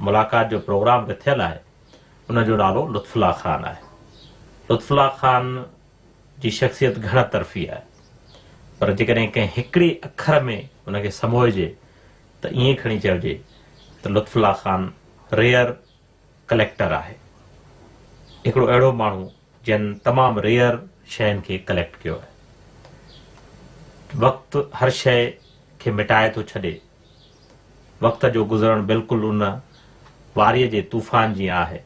ملاقات جو پروگرام رل ہے انجو نالوں لطفلا خان ہے۔ لطفلا خان جی شخصیت گھر ترفی آئے پر جی کریں کہ ہکڑی اکھر میں ان کے سموئے جے سموجے یہ کھڑی چاہ جے تو لطفلا خان ریئر کلیکٹر آئے ایکڑو ایڑو مانو جن تمام ریئر شہن کے کلیکٹ کیا ہے۔ وقت ہر شہ کے مٹائے تو چھڑے وقت جو گزرن بالکل ان واری کے طوفان جی ہے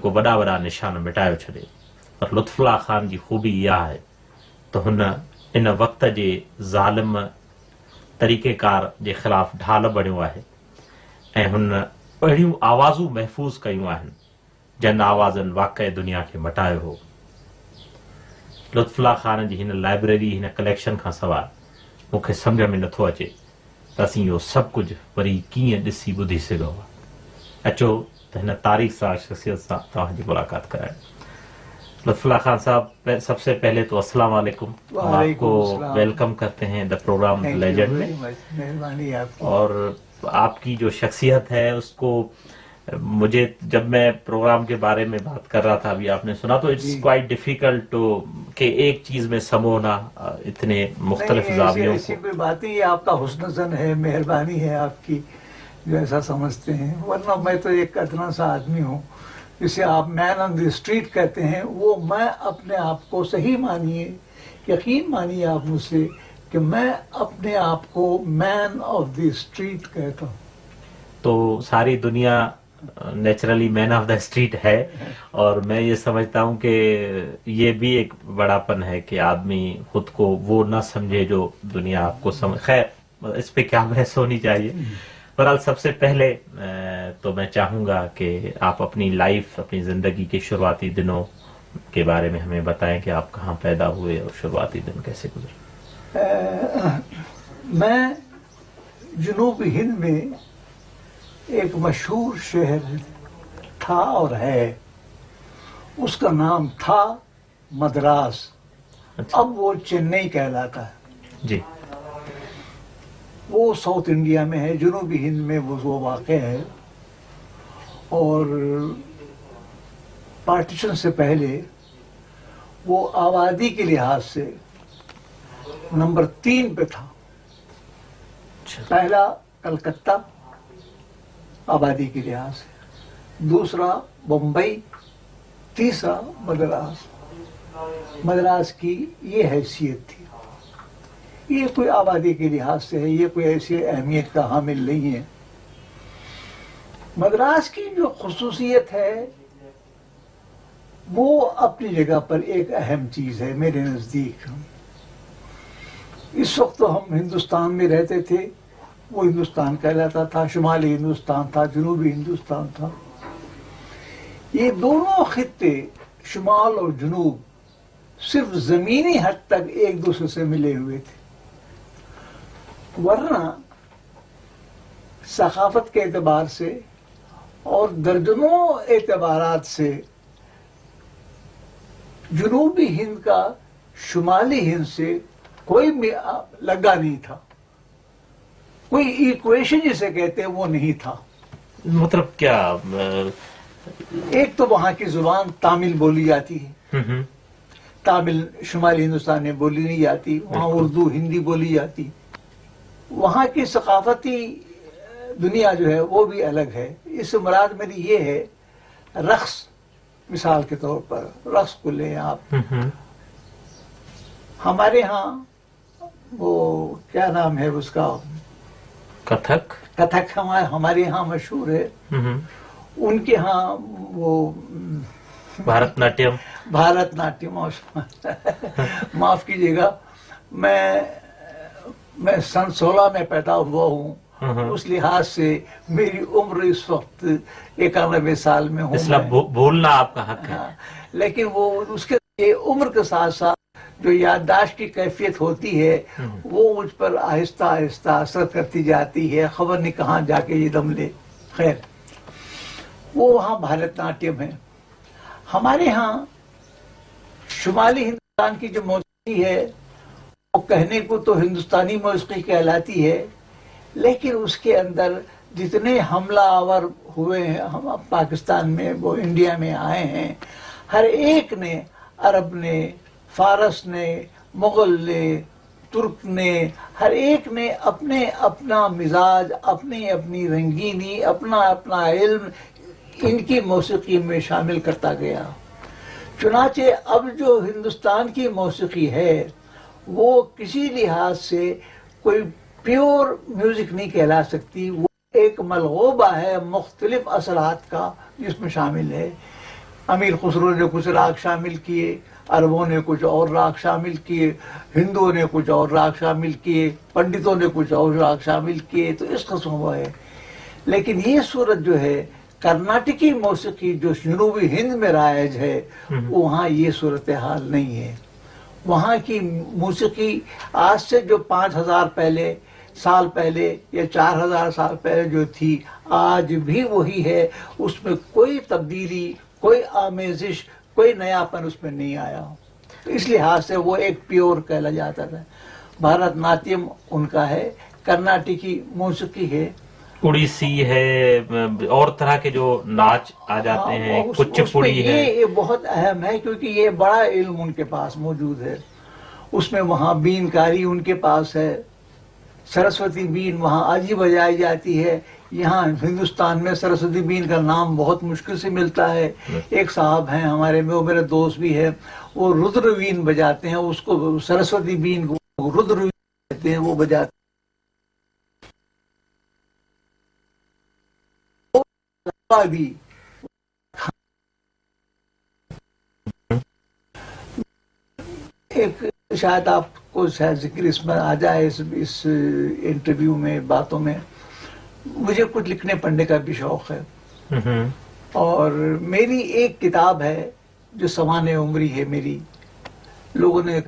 کو وا وڈا نشان مٹائے چھے اور لطف اللہ خان کی خوبی یہ تو ان وقت کے ظالم طریقے کار خلاف ڈھال بڑھیا ہے اڑیوں آوازوں محفوظ کر جن آوازن واقع دنیا کے مٹاؤ ہو۔ لطف الان کیبری جی کلیکشن کا سوائے سمجھ میں نت اچے۔ تسی یہ سب کچھ وی کیوں بدھی سکوں اچو تہنا تاریخ سا شخصیت سا تاہاں جی ملاقات کرائے۔ لطف اللہ خان صاحب سب سے پہلے تو السلام علیکم۔ ہم آپ کو ویلکم کرتے ہیں دا پروگرام لیجنڈ میں۔ اور آپ کی جو شخصیت ہے اس کو مجھے جب میں پروگرام کے بارے میں بات کر رہا تھا ابھی آپ نے سنا تو اٹس کوائٹ ڈیفیکلٹ ٹو کہ ایک چیز میں سمونا اتنے مختلف زاویوں کو۔ بات ہی آپ کا حسن زن ہے مہربانی ہے آپ کی۔ جو ایسا سمجھتے ہیں۔ ورنہ میں تو ایک کتنا سا آدمی ہوں۔ جسے آپ مین آن دی اسٹریٹ کہتے ہیں، وہ میں اپنے آپ کو صحیح مانیے، یقین مانیے آپ مجھ سے کہ میں اپنے آپ کو مین آف دی اسٹریٹ کہتا ہوں۔ تو ساری دنیا naturally man of the street ہے۔ اور میں یہ سمجھتا ہوں کہ یہ بھی ایک بڑا پن ہے کہ آدمی خود کو وہ نہ سمجھے جو دنیا آپ کو سمجھ خیر، اس پہ کیا بحث ہونی چاہیے۔ بہرحال سب سے پہلے تو میں چاہوں گا کہ آپ اپنی لائف اپنی زندگی کے شروعاتی دنوں کے بارے میں ہمیں بتائیں کہ آپ کہاں پیدا ہوئے اور شروعاتی دن کیسے گزرے۔ میں جنوب ہند میں ایک مشہور شہر تھا اور ہے۔ اس کا نام تھا مدراس۔ اچھا۔ اب وہ چنئی کہلاتا ہے۔ جی۔ وہ ساؤتھ انڈیا میں ہے جنوبی ہند میں وہ واقع ہے۔ اور پارٹیشن سے پہلے وہ آبادی کے لحاظ سے نمبر تین پہ تھا۔ اچھا۔ پہلا کلکتہ آبادی کے لحاظ سے دوسرا بمبئی تیسرا مدراس۔ مدراس کی یہ حیثیت تھی۔ یہ کوئی آبادی کے لحاظ سے ہے، یہ کوئی ایسی اہمیت کا حامل نہیں ہے۔ مدراس کی جو خصوصیت ہے، وہ اپنی جگہ پر ایک اہم چیز ہے میرے نزدیک۔ اس وقت تو ہم ہندوستان میں رہتے تھے، وہ ہندوستان کہلاتا تھا، شمالی ہندوستان تھا، جنوبی ہندوستان تھا۔ یہ دونوں خطے، شمال اور جنوب، صرف زمینی حد تک ایک دوسرے سے ملے ہوئے تھے۔ ورنہ ثقافت کے اعتبار سے اور درجنوں اعتبارات سے جنوبی ہند کا شمالی ہند سے کوئی لگا نہیں تھا۔ کوئی ایکویشن جسے کہتے وہ نہیں تھا۔ مطلب کیا؟ ایک تو وہاں کی زبان تامل بولی جاتی ہے۔ تامل شمالی ہندوستان میں بولی نہیں جاتی وہاں اردو ہندی بولی جاتی۔ وہاں کی ثقافتی دنیا جو ہے وہ بھی الگ ہے۔ اس سے مراد میری یہ ہے رقص مثال کے طور پر رقص کو لیں آپ۔ ہمارے ہاں وہ کیا نام ہے اس کا؟ کتھک۔ کتھک ہمارے ہاں مشہور ہے۔ ان کے ہاں وہ بھارت ناٹیم بھارت ناٹیم معاف کیجیے گا۔ میں میں سن سولہ میں پیدا ہوا ہوں۔ اس لحاظ سے میری عمر اس وقت اکانوے سال میں ہوں۔ بھولنا آپ کا حق ہے۔ ہاں، لیکن وہ اس کے عمر کے ساتھ ساتھ جو یادداشت کی کیفیت ہوتی ہے وہ مجھ پر آہستہ آہستہ اثر کرتی جاتی ہے۔ خبر نہیں کہاں جا کے یہ دم لے۔ خیر وہ وہاں بھارت ناٹیم ہے۔ ہمارے ہاں شمالی ہندوستان کی جو موسیقی ہے کہنے کو تو ہندوستانی موسیقی کہلاتی ہے، لیکن اس کے اندر جتنے حملہ آور ہوئے ہیں، ہم پاکستان میں، وہ انڈیا میں آئے ہیں، ہر ایک نے عرب نے، فارس نے، مغل نے، ترک نے، ہر ایک نے اپنے اپنا مزاج، اپنی اپنی رنگینی، اپنا اپنا علم ان کی موسیقی میں شامل کرتا گیا۔ چنانچہ اب جو ہندوستان کی موسیقی ہے وہ کسی لحاظ سے کوئی پیور میوزک نہیں کہلا سکتی وہ ایک ملغوبہ ہے مختلف اثرات کا جس میں شامل ہے۔ امیر خسرو نے کچھ راگ شامل کیے عربوں نے کچھ اور راگ شامل کیے ہندوؤں نے کچھ اور راگ شامل کیے پنڈتوں نے کچھ اور راگ شامل کیے تو اس قسم وہ ہے۔ لیکن یہ صورت جو ہے کرناٹکی موسیقی جو جنوبی ہند میں رائج ہے وہاں یہ صورتحال نہیں ہے۔ وہاں کی موسیقی آج سے جو پانچ ہزار پہلے سال پہلے یا چار ہزار سال پہلے جو تھی، آج بھی وہی ہے۔ اس میں کوئی تبدیلی، کوئی آمیزش، کوئی نیا پن اس میں نہیں آیا۔ اس لحاظ سے وہ ایک پیور کہلا جاتا تھا۔ بھارت ناٹیم ان کا ہے، کرناٹکی موسیقی ہے۔ کڑی سی ہے اور طرح کے جو ناچ آ جاتے ہاں، ہیں کچھ پڑی ہے۔ یہ بہت اہم ہے کیونکہ یہ بڑا علم ان کے پاس موجود ہے۔ اس میں وہاں بین کاری ان کے پاس ہے۔ سرسوتی بین وہاں آج ہی بجائی جاتی ہے۔ یہاں ہندوستان میں سرسوتی بین کا نام بہت مشکل سے ملتا ہے۔ ایک صاحب ہیں ہمارے میں وہ میرے دوست بھی ہے وہ ردروین بجاتے ہیں اس کو سرسوتی بین کو ردر کہتے ہیں وہ بجاتے بھی۔ ایک شاید آپ کو شاید ذکر اس میں آ جائے اس اس انٹرویو میں باتوں میں۔ مجھے کچھ لکھنے پڑھنے کا بھی شوق ہے۔ اور میری ایک کتاب ہے جو سوان عمری ہے میری۔ لوگوں نے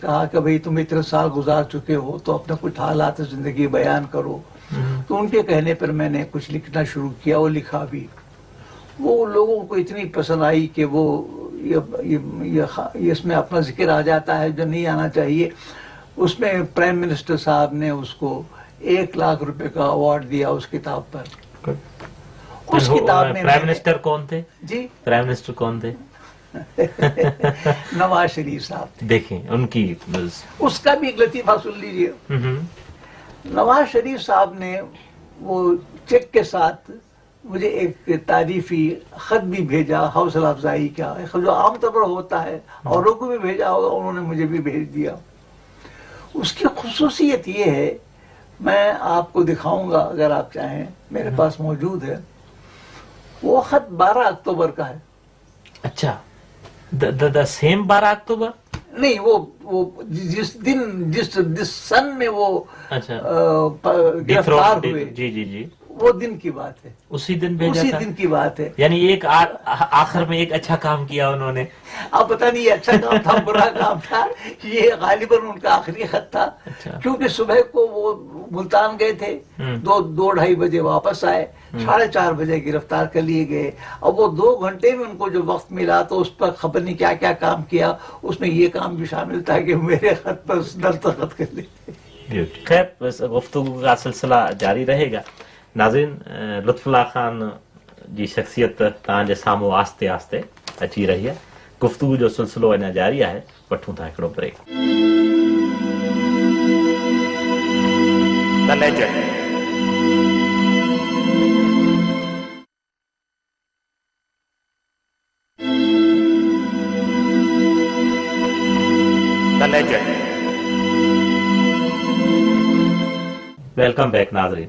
کہا کہ بھئی تم اتنے سال گزار چکے ہو تو اپنے کچھ حالات زندگی بیان کرو۔ تو ان کے کہنے پر میں نے کچھ لکھنا شروع کیا اور لکھا بھی۔ وہ لوگوں کو اتنی پسند آئی کہ وہ اس میں اپنا ذکر آ جاتا ہے جو نہیں آنا چاہیے۔ اس میں پرائم منسٹر صاحب نے اس کو ایک لاکھ روپے کا ایوارڈ دیا اس کتاب پر۔ اس کتاب میں پرائم منسٹر کون تھے؟ جی؟ پرائم منسٹر کون تھے؟ نواز شریف صاحب۔ دیکھیں ان کی اس کا بھی ایک لطیفہ سن لیجیے نواز شریف صاحب نے وہ چیک کے ساتھ مجھے ایک تعریفی خط بھی بھیجا حوصلہ افزائی کا جو عام طور پر ہوتا ہے اوروں کو بھی بھیجا ہوگا انہوں نے مجھے بھی بھیج دیا۔ اس کی خصوصیت یہ ہے میں آپ کو دکھاؤں گا اگر آپ چاہیں میرے ہاں۔ پاس موجود ہے۔ وہ خط بارہ اکتوبر کا ہے۔ اچھا۔ دا سیم بارہ اکتوبر؟ نہیں وہ جس دن جس جس سن میں وہ اچھا۔ گرفتار ہوئے۔ جی جی جی۔ وہ دن کی بات ہے۔ اسی دن بھیجا اسی دن کی بات ہے۔ یعنی ایک آخر میں ایک اچھا کام کیا انہوں نے۔ آپ پتہ نہیں یہ اچھا کام تھا برا کام تھا۔ یہ غالباً ان کا آخری خط تھا۔ اچھا۔ کیونکہ صبح کو وہ ملتان گئے تھے۔ دو دو ڈھائی بجے واپس آئے۔ ساڑھے چار بجے گرفتار کر لیے گئے۔ اور وہ دو گھنٹے میں ان کو جو وقت ملا تو اس پر خبر نہیں کیا کیا کام کیا۔ اس میں یہ کام بھی شامل تھا کہ میرے خط پر دستخط کر لیتے۔ خیر گفتگو کا سلسلہ جاری رہے گا۔ ناظرین لطف اللہ خان جی شخصیت تاں جے سامو آستے آستے اچھی رہی ہے گفتگو جو سلسلو اجا جاری ہے واوں بریک ویلکم بیک ناظرین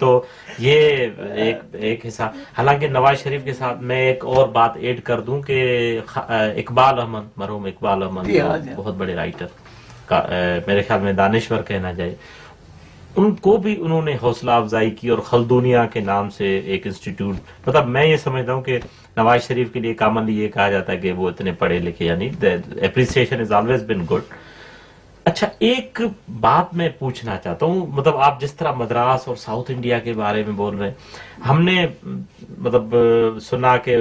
تو یہ ایک ایک حساب حالانکہ نواز شریف کے ساتھ میں ایک اور بات ایڈ کر دوں کہ اقبال احمد مرحوم اقبال احمد جی، ہاں، جی۔ بہت بڑے رائٹر میرے خیال میں دانشور کہنا جائے ان کو بھی انہوں نے حوصلہ افزائی کی اور خلدونیا کے نام سے ایک انسٹیٹیوٹ مطلب میں یہ سمجھتا ہوں کہ نواز شریف کے لیے کامنلی یہ کہا جاتا ہے کہ وہ اتنے پڑھے لکھے یعنی appreciation is always been good اچھا ایک بات میں پوچھنا چاہتا ہوں مطلب آپ جس طرح مدراس اور ساؤتھ انڈیا کے بارے میں بول رہے ہیں، ہم نے مطلب سنا کہ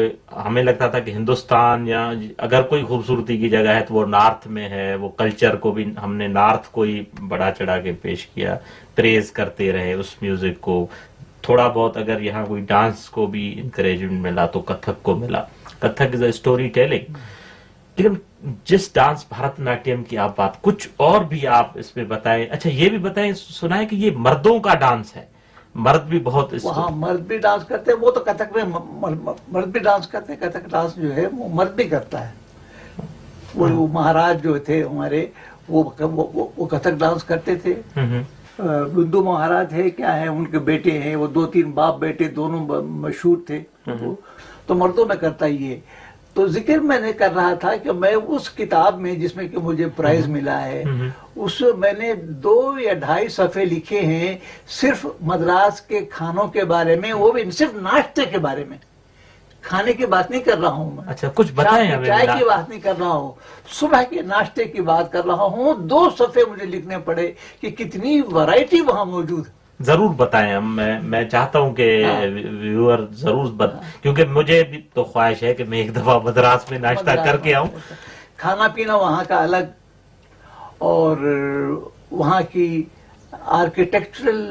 ہمیں لگتا تھا کہ ہندوستان یا اگر کوئی خوبصورتی کی جگہ ہے تو وہ نارتھ میں ہے، وہ کلچر کو بھی ہم نے نارتھ کو ہی بڑا چڑھا کے پیش کیا، پریز کرتے رہے اس میوزک کو۔ تھوڑا بہت اگر یہاں کوئی ڈانس کو بھی انکریجمنٹ ملا تو کتھک کو ملا۔ Kathak is a storytelling لیکن جس ڈانس بھارت ناٹیم کی آپ بات کچھ اور بھی آپ اس میں بتائیں اچھا یہ بھی بتائیں سنا ہے کہ یہ مردوں کا ڈانس ہے۔ مرد بھی بہت اس وہاں مرد بھی ڈانس کرتے ہیں وہ تو کتھک میں مرد بھی ڈانس کرتے ہیں کتھک ڈانس جو ہے وہ مرد بھی کرتا ہے۔ وہ وہ مہاراج جو تھے ہمارے وہ کتھک ڈانس کرتے تھے۔ ہم ہم۔ بندو مہاراج ہے کیا ہے ان کے بیٹے ہیں وہ دو تین باپ بیٹے دونوں مشہور تھے۔ تو مردوں میں کرتا ہی ہے تو ذکر میں نے کر رہا تھا کہ میں اس کتاب میں جس میں کہ مجھے پرائز ملا ہے اس میں نے دو یا ڈھائی صفحے لکھے ہیں صرف مدراس کے کھانوں کے بارے میں وہ بھی صرف ناشتے کے بارے میں۔ کھانے کی بات نہیں کر رہا ہوں میں۔ اچھا کچھ بتائیں چائے کی بات نہیں کر رہا ہوں۔ صبح کے ناشتے کی بات کر رہا ہوں۔ دو صفحے مجھے لکھنے پڑے کہ کتنی ورائٹی وہاں موجود۔ ہے ضرور بتائیں میں میں چاہتا ہوں کہ ہاں۔ ویور ضرور بت کیونکہ مجھے بھی تو خواہش ہے کہ میں ایک دفعہ مدراس میں ناشتہ کر کے آؤں۔ کھانا پینا وہاں کا الگ اور وہاں کی آرکیٹیکچرل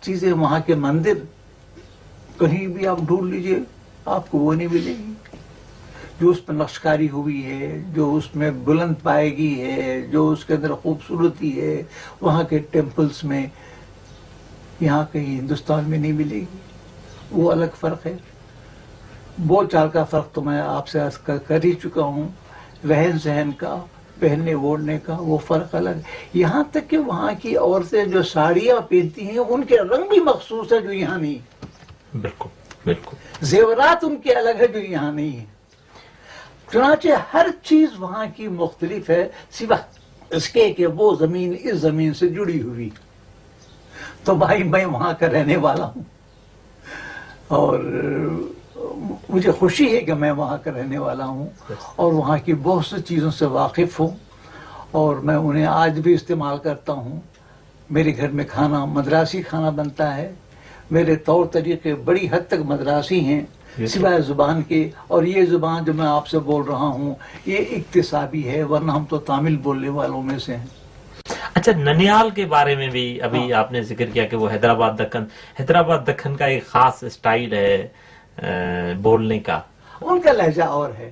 چیزیں وہاں کے مندر کہیں بھی آپ ڈھونڈ لیجیے آپ کو وہ نہیں ملے گی۔ جو اس پر نقشکاری ہوئی ہے جو اس میں بلند پائے گی ہے جو اس کے اندر خوبصورتی ہے وہاں کے ٹیمپلز میں یہاں کہیں ہندوستان میں نہیں ملے گی۔ وہ الگ فرق ہے۔ بول چال کا فرق تو میں آپ سے کر کر ہی چکا ہوں۔ رہن سہن کا پہننے اوڑھنے کا وہ فرق الگ ہے۔ یہاں تک کہ وہاں کی عورتیں جو ساڑیاں پہنتی ہیں ان کے رنگ بھی مخصوص ہے جو یہاں نہیں بالکل بالکل۔ زیورات ان کے الگ ہے جو یہاں نہیں ہے چنانچہ ہر چیز وہاں کی مختلف ہے سوا اس کے کہ وہ زمین اس زمین سے جڑی ہوئی۔ تو بھائی میں وہاں کا رہنے والا ہوں۔ اور مجھے خوشی ہے کہ میں وہاں کا رہنے والا ہوں۔ اور وہاں کی بہت سی چیزوں سے واقف ہوں۔ اور میں انہیں آج بھی استعمال کرتا ہوں۔ میرے گھر میں کھانا مدراسی کھانا بنتا ہے۔ میرے طور طریقے بڑی حد تک مدراسی ہیں۔ سوائے زبان کے۔ اور یہ زبان جو میں آپ سے بول رہا ہوں یہ اقتصابی ہے ورنہ ہم تو تامل بولنے والوں میں سے ہیں۔ اچھا ننیال کے بارے میں بھی ابھی آپ نے ذکر کیا کہ وہ حیدرآباد دکن حیدرآباد دکن کا ایک خاص اسٹائل ہے بولنے کا۔ ان کا لہجہ اور ہے۔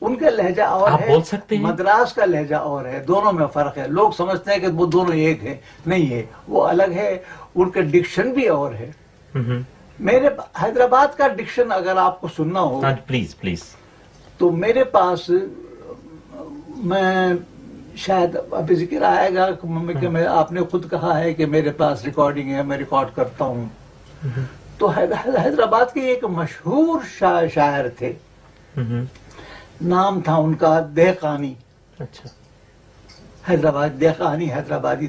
ان کا لہجہ اور ہے بول سکتے ہیں؟ مدراس کا لہجہ اور ہے۔ دونوں میں فرق ہے۔ لوگ سمجھتے ہیں کہ وہ دونوں ایک ہے نہیں ہے وہ الگ ہے۔ ان کا ڈکشن بھی اور ہے۔ میرے حیدرآباد کا ڈکشن اگر آپ کو سننا ہو ہاں پلیز پلیز۔ تو میرے پاس میں شاید ابھی ذکر آئے گا کہ میں- کہ میں آپ نے خود کہا ہے کہ میرے پاس ریکارڈنگ ہے میں ریکارڈ کرتا ہوں۔ تو حید- حیدرآباد کے ایک مشہور شاعر شاعر تھے۔ ہم۔ نام تھا ان کا دہقانی۔ اچھا۔ حیدرآباد دہقانی حیدرآبادی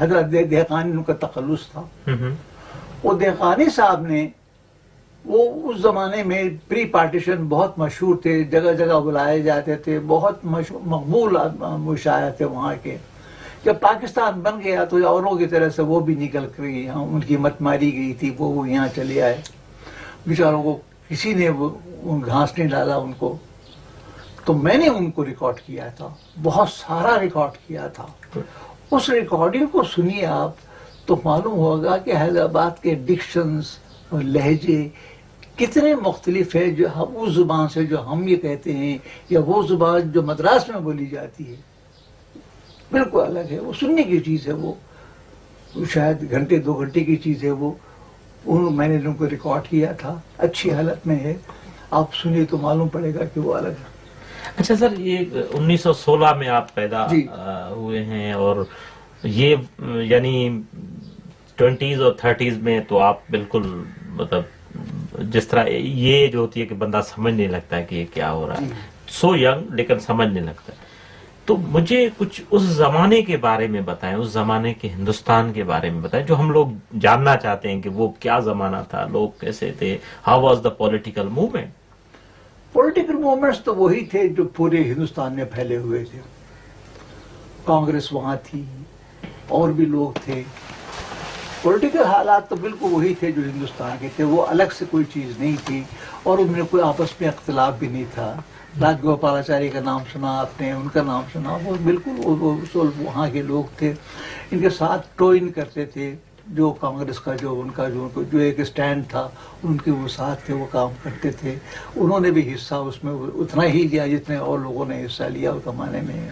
حیدرآباد دہقانی ان کا تخلص تھا۔ وہ دہقانی صاحب نے وہ اس زمانے میں پری پارٹیشن بہت مشہور تھے، جگہ جگہ بلائے جاتے تھے، بہت مقبول آدم- تھے وہاں کے۔ جب پاکستان بن گیا تو اوروں کی طرح سے وہ بھی نکل کر ان کی مت ماری گئی تھی، وہ وہ یہاں چلے آئے۔ بیچاروں کو کسی نے وہ گھاس نہیں ڈالا ان کو۔ تو میں نے ان کو ریکارڈ کیا تھا، بہت سارا ریکارڈ کیا تھا۔ اس ریکارڈنگ کو سنیے آپ، تو معلوم ہوگا کہ حیدرآباد کے ڈکشنز اور لہجے کتنے مختلف ہیں جو ہم اس زبان سے جو ہم یہ کہتے ہیں یا وہ زبان جو مدراس میں بولی جاتی ہے۔ بالکل الگ ہے وہ سننے کی چیز ہے وہ۔ شاید گھنٹے دو گھنٹے کی چیز ہے وہ۔ میں نے ان کو ریکارڈ کیا تھا۔ اچھی حالت میں ہے۔ آپ سنیے تو معلوم پڑے گا کہ وہ الگ ہے۔ اچھا سر یہ انیس سو سولہ میں آپ پیدا جی۔ ہوئے ہیں اور یہ یعنی ٹوینٹیز اور تھرٹیز میں تو آپ بالکل مطلب جس طرح یہ جو ہوتی ہے کہ بندہ سمجھ نہیں لگتا ہے کہ یہ کیا ہو رہا ہے۔ سو ینگ لیکن سمجھ نہیں لگتا۔ ہے تو مجھے کچھ اس زمانے کے بارے میں بتائیں، اس زمانے کے ہندوستان کے بارے میں بتائیں، جو ہم لوگ جاننا چاہتے ہیں کہ وہ کیا زمانہ تھا، لوگ کیسے تھے how was the political movement political movements تو وہی تھے جو پورے ہندوستان میں پھیلے ہوئے تھے۔ کانگریس وہاں تھی، اور بھی لوگ تھے۔ پولیٹیکل حالات تو بالکل وہی تھے جو ہندوستان کے تھے، وہ الگ سے کوئی چیز نہیں تھی اور ان میں کوئی آپس میں اختلاف بھی نہیں تھا۔ راج گوپالاچاری کا نام سنا آپ نے، ان کا نام سنا، وہ بالکل وہاں کے لوگ تھے۔ ان کے ساتھ ٹوئن کرتے تھے۔ جو کانگریس کا جو ان کا جو جو ایک اسٹینڈ تھا ان کے وہ ساتھ تھے وہ کام کرتے تھے۔ انہوں نے بھی حصہ اس میں اتنا ہی لیا جتنے اور لوگوں نے حصہ لیا اس زمانے میں۔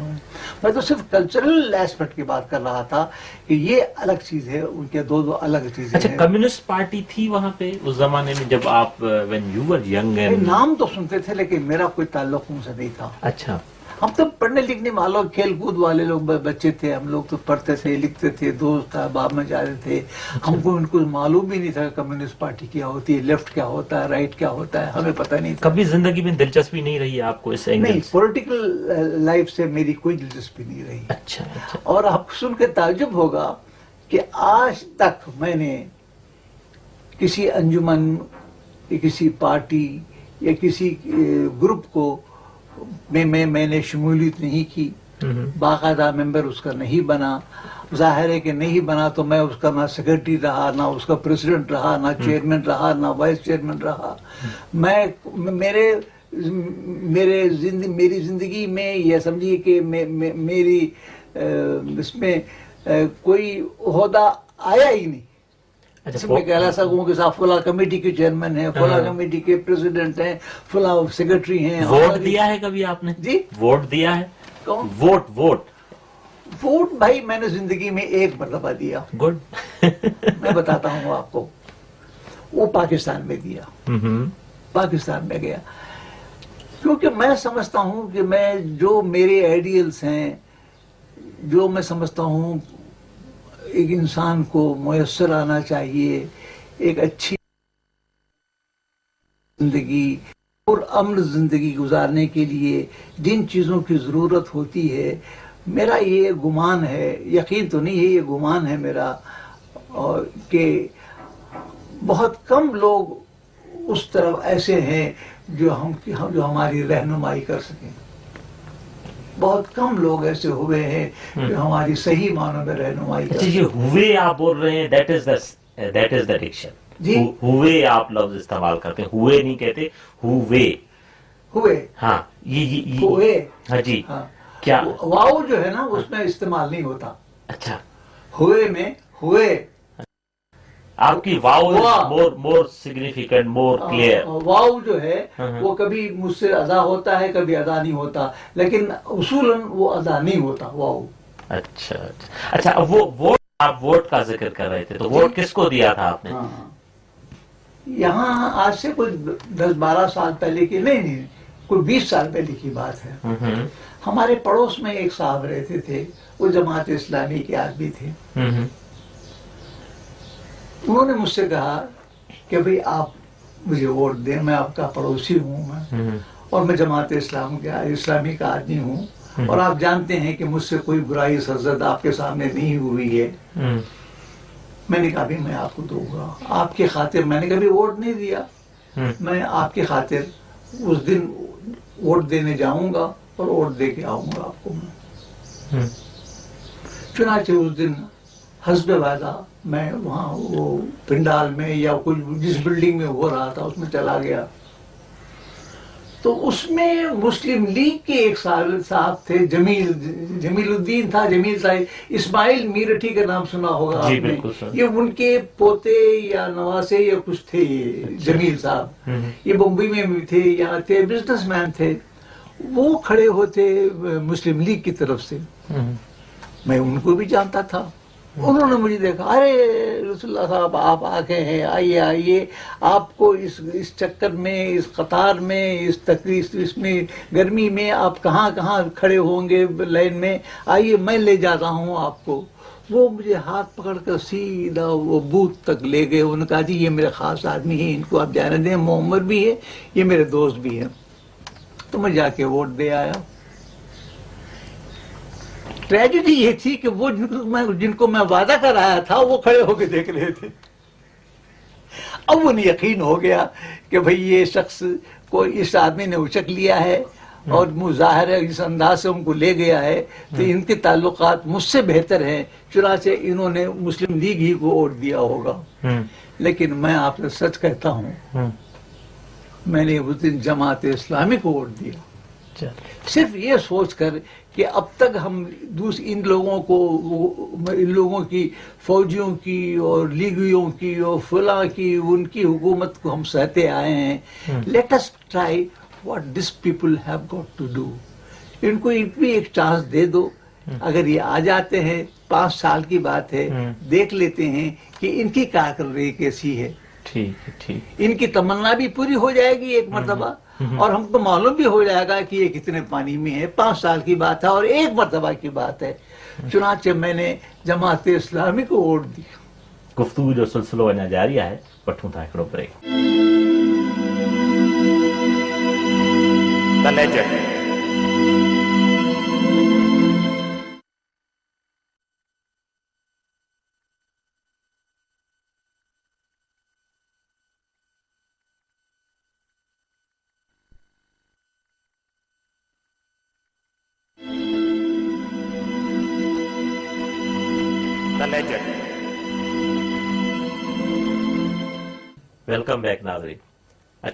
میں تو صرف کلچرل ایسپیکٹ کی بات کر رہا تھا کہ یہ الگ چیز ہے ان کے دو دو الگ چیزیں اچھا کمیونسٹ پارٹی تھی وہاں پہ؟ اس زمانے میں جب آپ وین یو ور ینگ نام تو سنتے تھے لیکن میرا کوئی تعلق ان سے نہیں تھا۔ اچھا۔ ہم تو پڑھنے لکھنے والوں کھیل کود والے لوگ بچے تھے ہم لوگ تو پڑھتے تھے لکھتے تھے دوست احباب میں جاتے تھے۔ ہم کو ان کو معلوم بھی نہیں تھا کمیونسٹ پارٹی کیا ہوتی ہے لیفٹ کیا ہوتا ہے رائٹ کیا ہوتا ہے ہمیں پتہ نہیں تھا۔ کبھی زندگی میں دلچسپی نہیں رہی آپ کو اس نہیں پولیٹیکل لائف سے میری کوئی دلچسپی نہیں رہی۔ اچھا اچھا۔ اور آپ سن کے تعجب ہوگا کہ آج تک میں نے کسی انجمن کسی پارٹی یا کسی گروپ کو میں میں میں نے شمولیت نہیں کی۔ باقاعدہ ممبر اس کا نہیں بنا۔ ظاہر ہے کہ نہیں بنا تو میں اس کا نہ سیکرٹری رہا نہ اس کا پریزیڈنٹ رہا نہ چیئرمین رہا نہ وائس چیئرمین رہا۔ میں میرے میرے زندگی میری زندگی میں یہ سمجھیے کہ میری اس میں کوئی عہدہ آیا ہی نہیں۔ اچھا میں کہہ سکوں کہ صاحب فلاں کمیٹی کے چیئرمین ہیں فلاں ہاں۔ کمیٹی کے پریزیڈنٹ ہیں فلاں سیکرٹری ہیں ووٹ ہماری- دیا ہے کبھی آپ نے؟ جی؟ ووٹ دیا ہے؟ Vote vote. ووٹ بھائی میں نے زندگی میں ایک مرتبہ دیا۔ گڈ۔ میں بتاتا ہوں آپ کو وہ پاکستان میں دیا۔ پاکستان میں گیا۔ کیونکہ میں سمجھتا ہوں کہ میں جو میرے آئیڈیلس ہیں جو میں سمجھتا ہوں ایک انسان کو میسر آنا چاہیے، ایک اچھی زندگی اور امن زندگی گزارنے کے لیے جن چیزوں کی ضرورت ہوتی ہے۔ میرا یہ گمان ہے، یقین تو نہیں ہے، یہ گمان ہے میرا، اور کہ بہت کم لوگ اس طرف ایسے ہیں جو ہم، جو ہماری رہنمائی کر سکیں۔ بہت کم لوگ ایسے ہوئے ہیں جو ہماری صحیح معنوں میں رہنمائی اچھا یہ ہوئے آپ بول رہے ہیں that is the that is the diction جی۔ ہوئے آپ لفظ استعمال کرتے ہیں ہوئے نہیں کہتے ہوئے۔ ہوئے۔ ہاں یہ ہوئے۔ ہاں جی ہاں۔ کیا؟ واؤ جو ہے نا اس میں استعمال نہیں ہوتا۔ اچھا۔ ہوئے میں ہوئے۔ آپ کی واؤ واہ۔ مور مور سگنیفیکینٹ مور کلیئر واؤ جو ہے ہاں، ہاں۔ وہ کبھی مجھ سے ادا ہوتا ہے کبھی ادا نہیں ہوتا لیکن اصولاً وہ ادا نہیں ہوتا واؤ اچھا اچھا. اچھا اب وہ ووٹ آپ ووٹ کا ذکر کر رہے تھے تو ووٹ کس کو دیا تھا آپ نے؟ ہاں. یہاں آج سے کوئی دس بارہ سال پہلے کی نہیں نہیں کوئی بیس سال پہلے کی بات ہے۔ ہمارے پڑوس میں ایک صاحب رہتے تھے وہ جماعت اسلامی کے آدمی تھے۔ انہوں نے مجھ سے کہا کہ بھئی آپ مجھے ووٹ دیں میں آپ کا پڑوسی ہوں میں اور میں جماعت اسلام کا اسلامی کا آدمی ہوں۔ اور آپ جانتے ہیں کہ مجھ سے کوئی برائی سرزد آپ کے سامنے نہیں ہوئی ہے۔ میں نے کہا بھی میں آپ کو دوں گا۔ آپ کی خاطر میں نے کبھی ووٹ نہیں دیا۔ میں آپ کی خاطر اس دن ووٹ دینے جاؤں گا اور ووٹ دے کے آؤں گا آپ کو۔ میں۔ چنانچہ اس دن حسب وعدہ میں وہاں وہ پنڈال میں یا کوئی جس بلڈنگ میں ہو رہا تھا اس میں چلا گیا تو اس میں مسلم لیگ کے ایک صاحب صاحب تھے جمیل جمیل الدین تھا جمیل صاحب اسماعیل میرٹھی کا نام سنا ہوگا جی، آپ نے۔ یہ ان کے پوتے یا نواسے یا کچھ تھے یہ جمیل صاحب۔ یہ بمبئی میں بھی تھے یہاں تھے بزنس مین تھے وہ کھڑے ہوتے مسلم لیگ کی طرف سے۔ میں ان کو بھی جانتا تھا انہوں نے مجھے دیکھا، ارے رسول اللہ صاحب، آپ آ گئے ہیں، آئیے آئیے، آپ کو اس اس چکر میں، اس قطار میں، اس تقریب اس میں، گرمی میں آپ کہاں کہاں کھڑے ہوں گے لائن میں؟ آئیے، میں لے جاتا ہوں آپ کو۔ وہ مجھے ہاتھ پکڑ کر سیدھا وہ بوتھ تک لے گئے۔ انہوں نے کہا جی یہ میرے خاص آدمی ہیں، ان کو آپ جانے دیں، محمد بھی ہے، یہ میرے دوست بھی ہیں۔ تو میں جا کے ووٹ دے آیا۔ ٹریجڈی یہ تھی کہ وہ جن کو میں جن کو میں وعدہ کرایا تھا وہ کھڑے ہو کے دیکھ رہے تھے۔ اب انہیں یقین ہو گیا کہ بھئی یہ شخص کو اس آدمی نے اچک لیا ہے اور مظاہر اس انداز سے ان کو لے گیا ہے تو ان کے تعلقات مجھ سے بہتر ہیں۔ چنانچہ انہوں نے مسلم لیگ ہی کو ووٹ دیا ہوگا۔ لیکن میں آپ سے سچ کہتا ہوں میں نے اس دن جماعت اسلامی کو ووٹ دیا۔ صرف یہ سوچ کر کہ اب تک ہم ان لوگوں کو ان لوگوں کی فوجیوں کی اور لیگیوں کی اور فلاں کی ان کی حکومت کو ہم سہتے آئے ہیں۔ Let us try what this people have got to do ان کو بھی ایک چانس دے دو۔ اگر یہ آ جاتے ہیں پانچ سال کی بات ہے دیکھ لیتے ہیں کہ ان کی کارکردگی کیسی ہے۔ ٹھیک ٹھیک۔ ان کی تمنا بھی پوری ہو جائے گی ایک مرتبہ۔ اور ہم کو معلوم بھی ہو جائے گا کہ یہ کتنے پانی میں ہے پانچ سال کی بات ہے اور ایک مرتبہ کی بات ہے۔ چنانچہ میں نے جماعت اسلامی کو ووٹ دی۔ گفتگو جو سلسلو انا جاری ہے پٹھوں تھا ہکڑو بریک۔ The legend.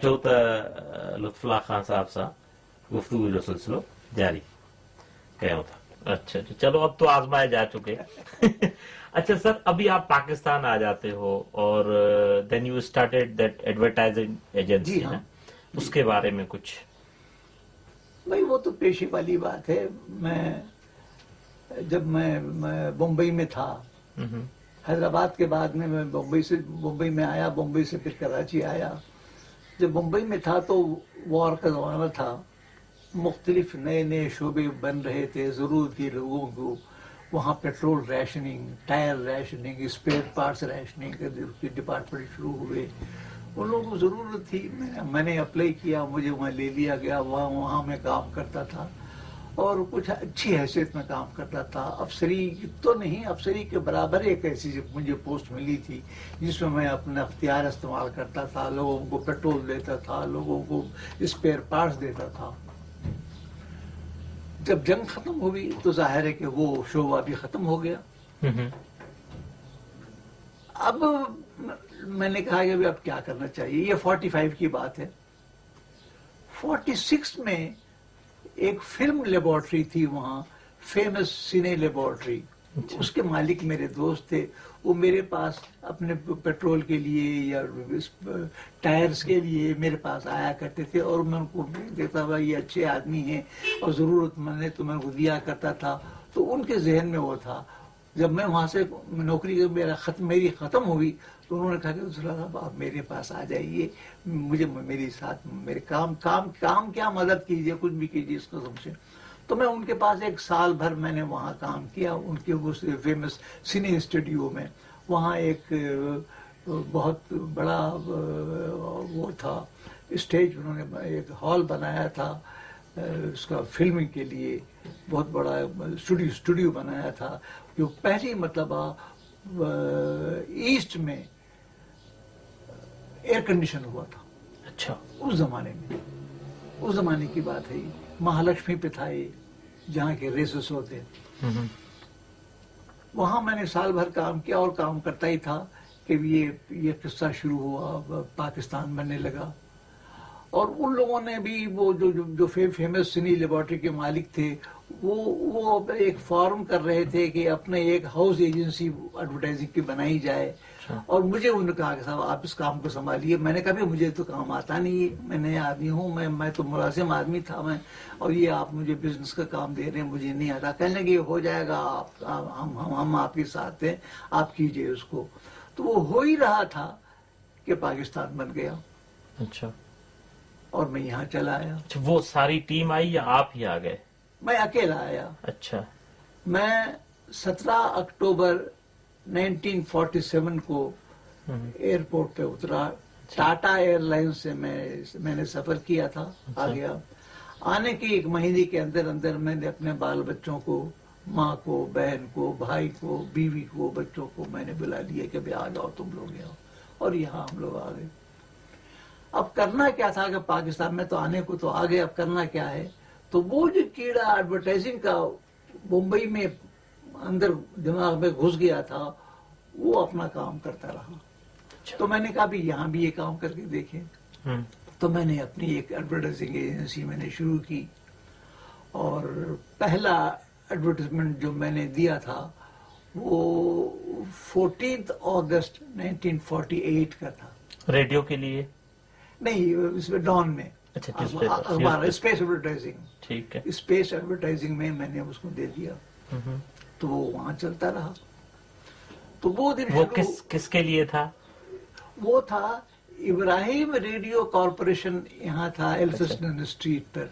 چوتھا لطف اللہ خان صاحب سا گفتگو جو سلسلہ جاری کیا تھا اچھا چلو اب تو آزمائے جا چکے اچھا سر ابھی آپ پاکستان آ جاتے ہو اور then you started that advertising agency ہے اس کے بارے میں کچھ بھائی وہ تو پیشی والی بات ہے میں جب میں بمبئی میں تھا حیدرآباد کے بعد میں میں بمبئی سے بمبئی میں آیا بمبئی سے پھر کراچی آیا جب ممبئی میں تھا تو وار کا زمانہ تھا۔ مختلف نئے نئے شعبے بن رہے تھے ضرورت تھی لوگوں کو۔ وہاں petrol rationing tyre rationing spare parts rationing کے ڈپارٹمنٹ شروع ہوئے۔ ان لوگوں کو ضرورت تھی۔ میں نے اپلائی کیا، مجھے وہاں لے لیا گیا۔ وہاں وہاں میں کام کرتا تھا۔ اور کچھ اچھی حیثیت میں کام کرتا تھا۔ افسری تو نہیں افسری کے برابر ایک ایسی مجھے پوسٹ ملی تھی جس میں میں اپنا اختیار استعمال کرتا تھا لوگوں کو پیٹرول دیتا تھا لوگوں کو اسپیئر پارٹس دیتا تھا۔ جب جنگ ختم ہوئی تو ظاہر ہے کہ وہ شعبہ بھی ختم ہو گیا۔ اب میں نے کہا کہ اب کیا کرنا چاہیے؟ یہ فورٹی فائیو کی بات ہے۔ فورٹی سکس میں ایک فلم لیبارٹری تھی وہاں فیمس سینے لیبارٹری اچھا۔ اس کے مالک میرے دوست تھے۔ وہ میرے پاس اپنے پیٹرول کے لیے یا ٹائرز کے لیے میرے پاس آیا کرتے تھے اور میں ان کو دیتا ہوا یہ اچھے آدمی ہیں اور ضرورت مند ہے تو میں ان کو دیا کرتا تھا۔ تو ان کے ذہن میں وہ تھا۔ جب میں وہاں سے نوکری جب میرا ختم میری ختم ہوئی تو انہوں نے کہا کہ دوسرا صاحب، آپ میرے پاس آ جائیے، مجھے میری ساتھ میرے کام کام کام کیا مدد کیجیے، کچھ بھی کیجیے اس قسم سے۔ تو میں ان کے پاس ایک سال بھر میں نے وہاں کام کیا، ان کے اس فیمس سنی اسٹوڈیو میں۔ وہاں ایک بہت بڑا وہ تھا۔ اسٹیج انہوں نے ایک ہال بنایا تھا اس کا فلم کے لیے بہت بڑا اسٹوڈیو اسٹوڈیو بنایا تھا۔ جو پہلی مطلب ایسٹ میں ایئر کنڈیشن ہوا تھا۔ اچھا۔ اس زمانے میں۔ اس زمانے کی بات ہے مہالکشمی پہ تھا یہ جہاں کے ریسس ہوتے۔ وہاں میں نے سال بھر کام کیا اور کام کرتا ہی تھا کہ یہ قصہ شروع ہوا پاکستان بننے لگا۔ اور ان لوگوں نے بھی وہ جو جو فیمس سنی لیبارٹری کے مالک تھے وہ وہ ایک فارم کر رہے تھے کہ اپنے ایک ہاؤس ایجنسی ایڈورٹائزنگ کی بنائی جائے۔ اچھا۔ اور مجھے انہوں نے کہا کہ صاحب آپ اس کام کو سنبھالیے۔ میں نے کہا بھی مجھے تو کام آتا نہیں ہے میں نئے آدمی ہوں میں میں تو ملازم آدمی تھا میں۔ اور یہ آپ مجھے بزنس کا کام دے رہے ہیں مجھے نہیں آتا۔ کہنے لگے ہو جائے گا آپ ہم ہم آپ کے ساتھ ہیں آپ کیجیے اس کو۔ تو وہ ہو ہی رہا تھا کہ پاکستان بن گیا۔ اچھا۔ اور میں یہاں چلا آیا۔ اچھا، وہ ساری ٹیم آئی یا آپ ہی آ گئے؟ میں اکیلا آیا۔ اچھا۔ میں سترہ اکتوبر نائنٹین فورٹی سیون کو ایئرپورٹ پہ اترا۔ اچھا۔ ٹاٹا ایئر لائن سے میں نے سفر کیا تھا۔ اچھا۔ آ گیا آنے کی ایک مہینے کے اندر اندر میں نے اپنے بال بچوں کو ماں کو بہن کو بھائی کو بیوی کو بچوں کو میں نے بلا لیا کہ بھائی آ جاؤ تم لوگ یہاں۔ اور یہاں ہم لوگ آ گئے۔ اب کرنا کیا تھا کہ پاکستان میں تو آنے کو تو آگے اب کرنا کیا ہے؟ تو وہ جو کیڑا ایڈورٹائزنگ کا ممبئی میں اندر دماغ میں گھس گیا تھا وہ اپنا کام کرتا رہا۔ اچھا۔ تو میں نے کہا بھی یہاں بھی یہ کام کر کے دیکھیں۔ تو میں نے اپنی ایک ایڈورٹائزنگ ایجنسی میں نے شروع کی۔ اور پہلا ایڈورٹیزمنٹ جو میں نے دیا تھا وہ فورٹینتھ اگست نائنٹین فورٹی ایٹ کا تھا۔ ریڈیو کے لیے۔ نہیں میں ڈان میں۔ اچھا، اخبار اسپیس ایڈورٹائزنگ اسپیس ایڈورٹائزنگ میں میں نے اس کو دے دیا۔ تو وہ وہاں چلتا رہا۔ تو وہ دن وہ کس کے لیے تھا؟ وہ تھا ابراہیم ریڈیو کارپوریشن یہاں تھا اسٹریٹ اچھا۔ پر۔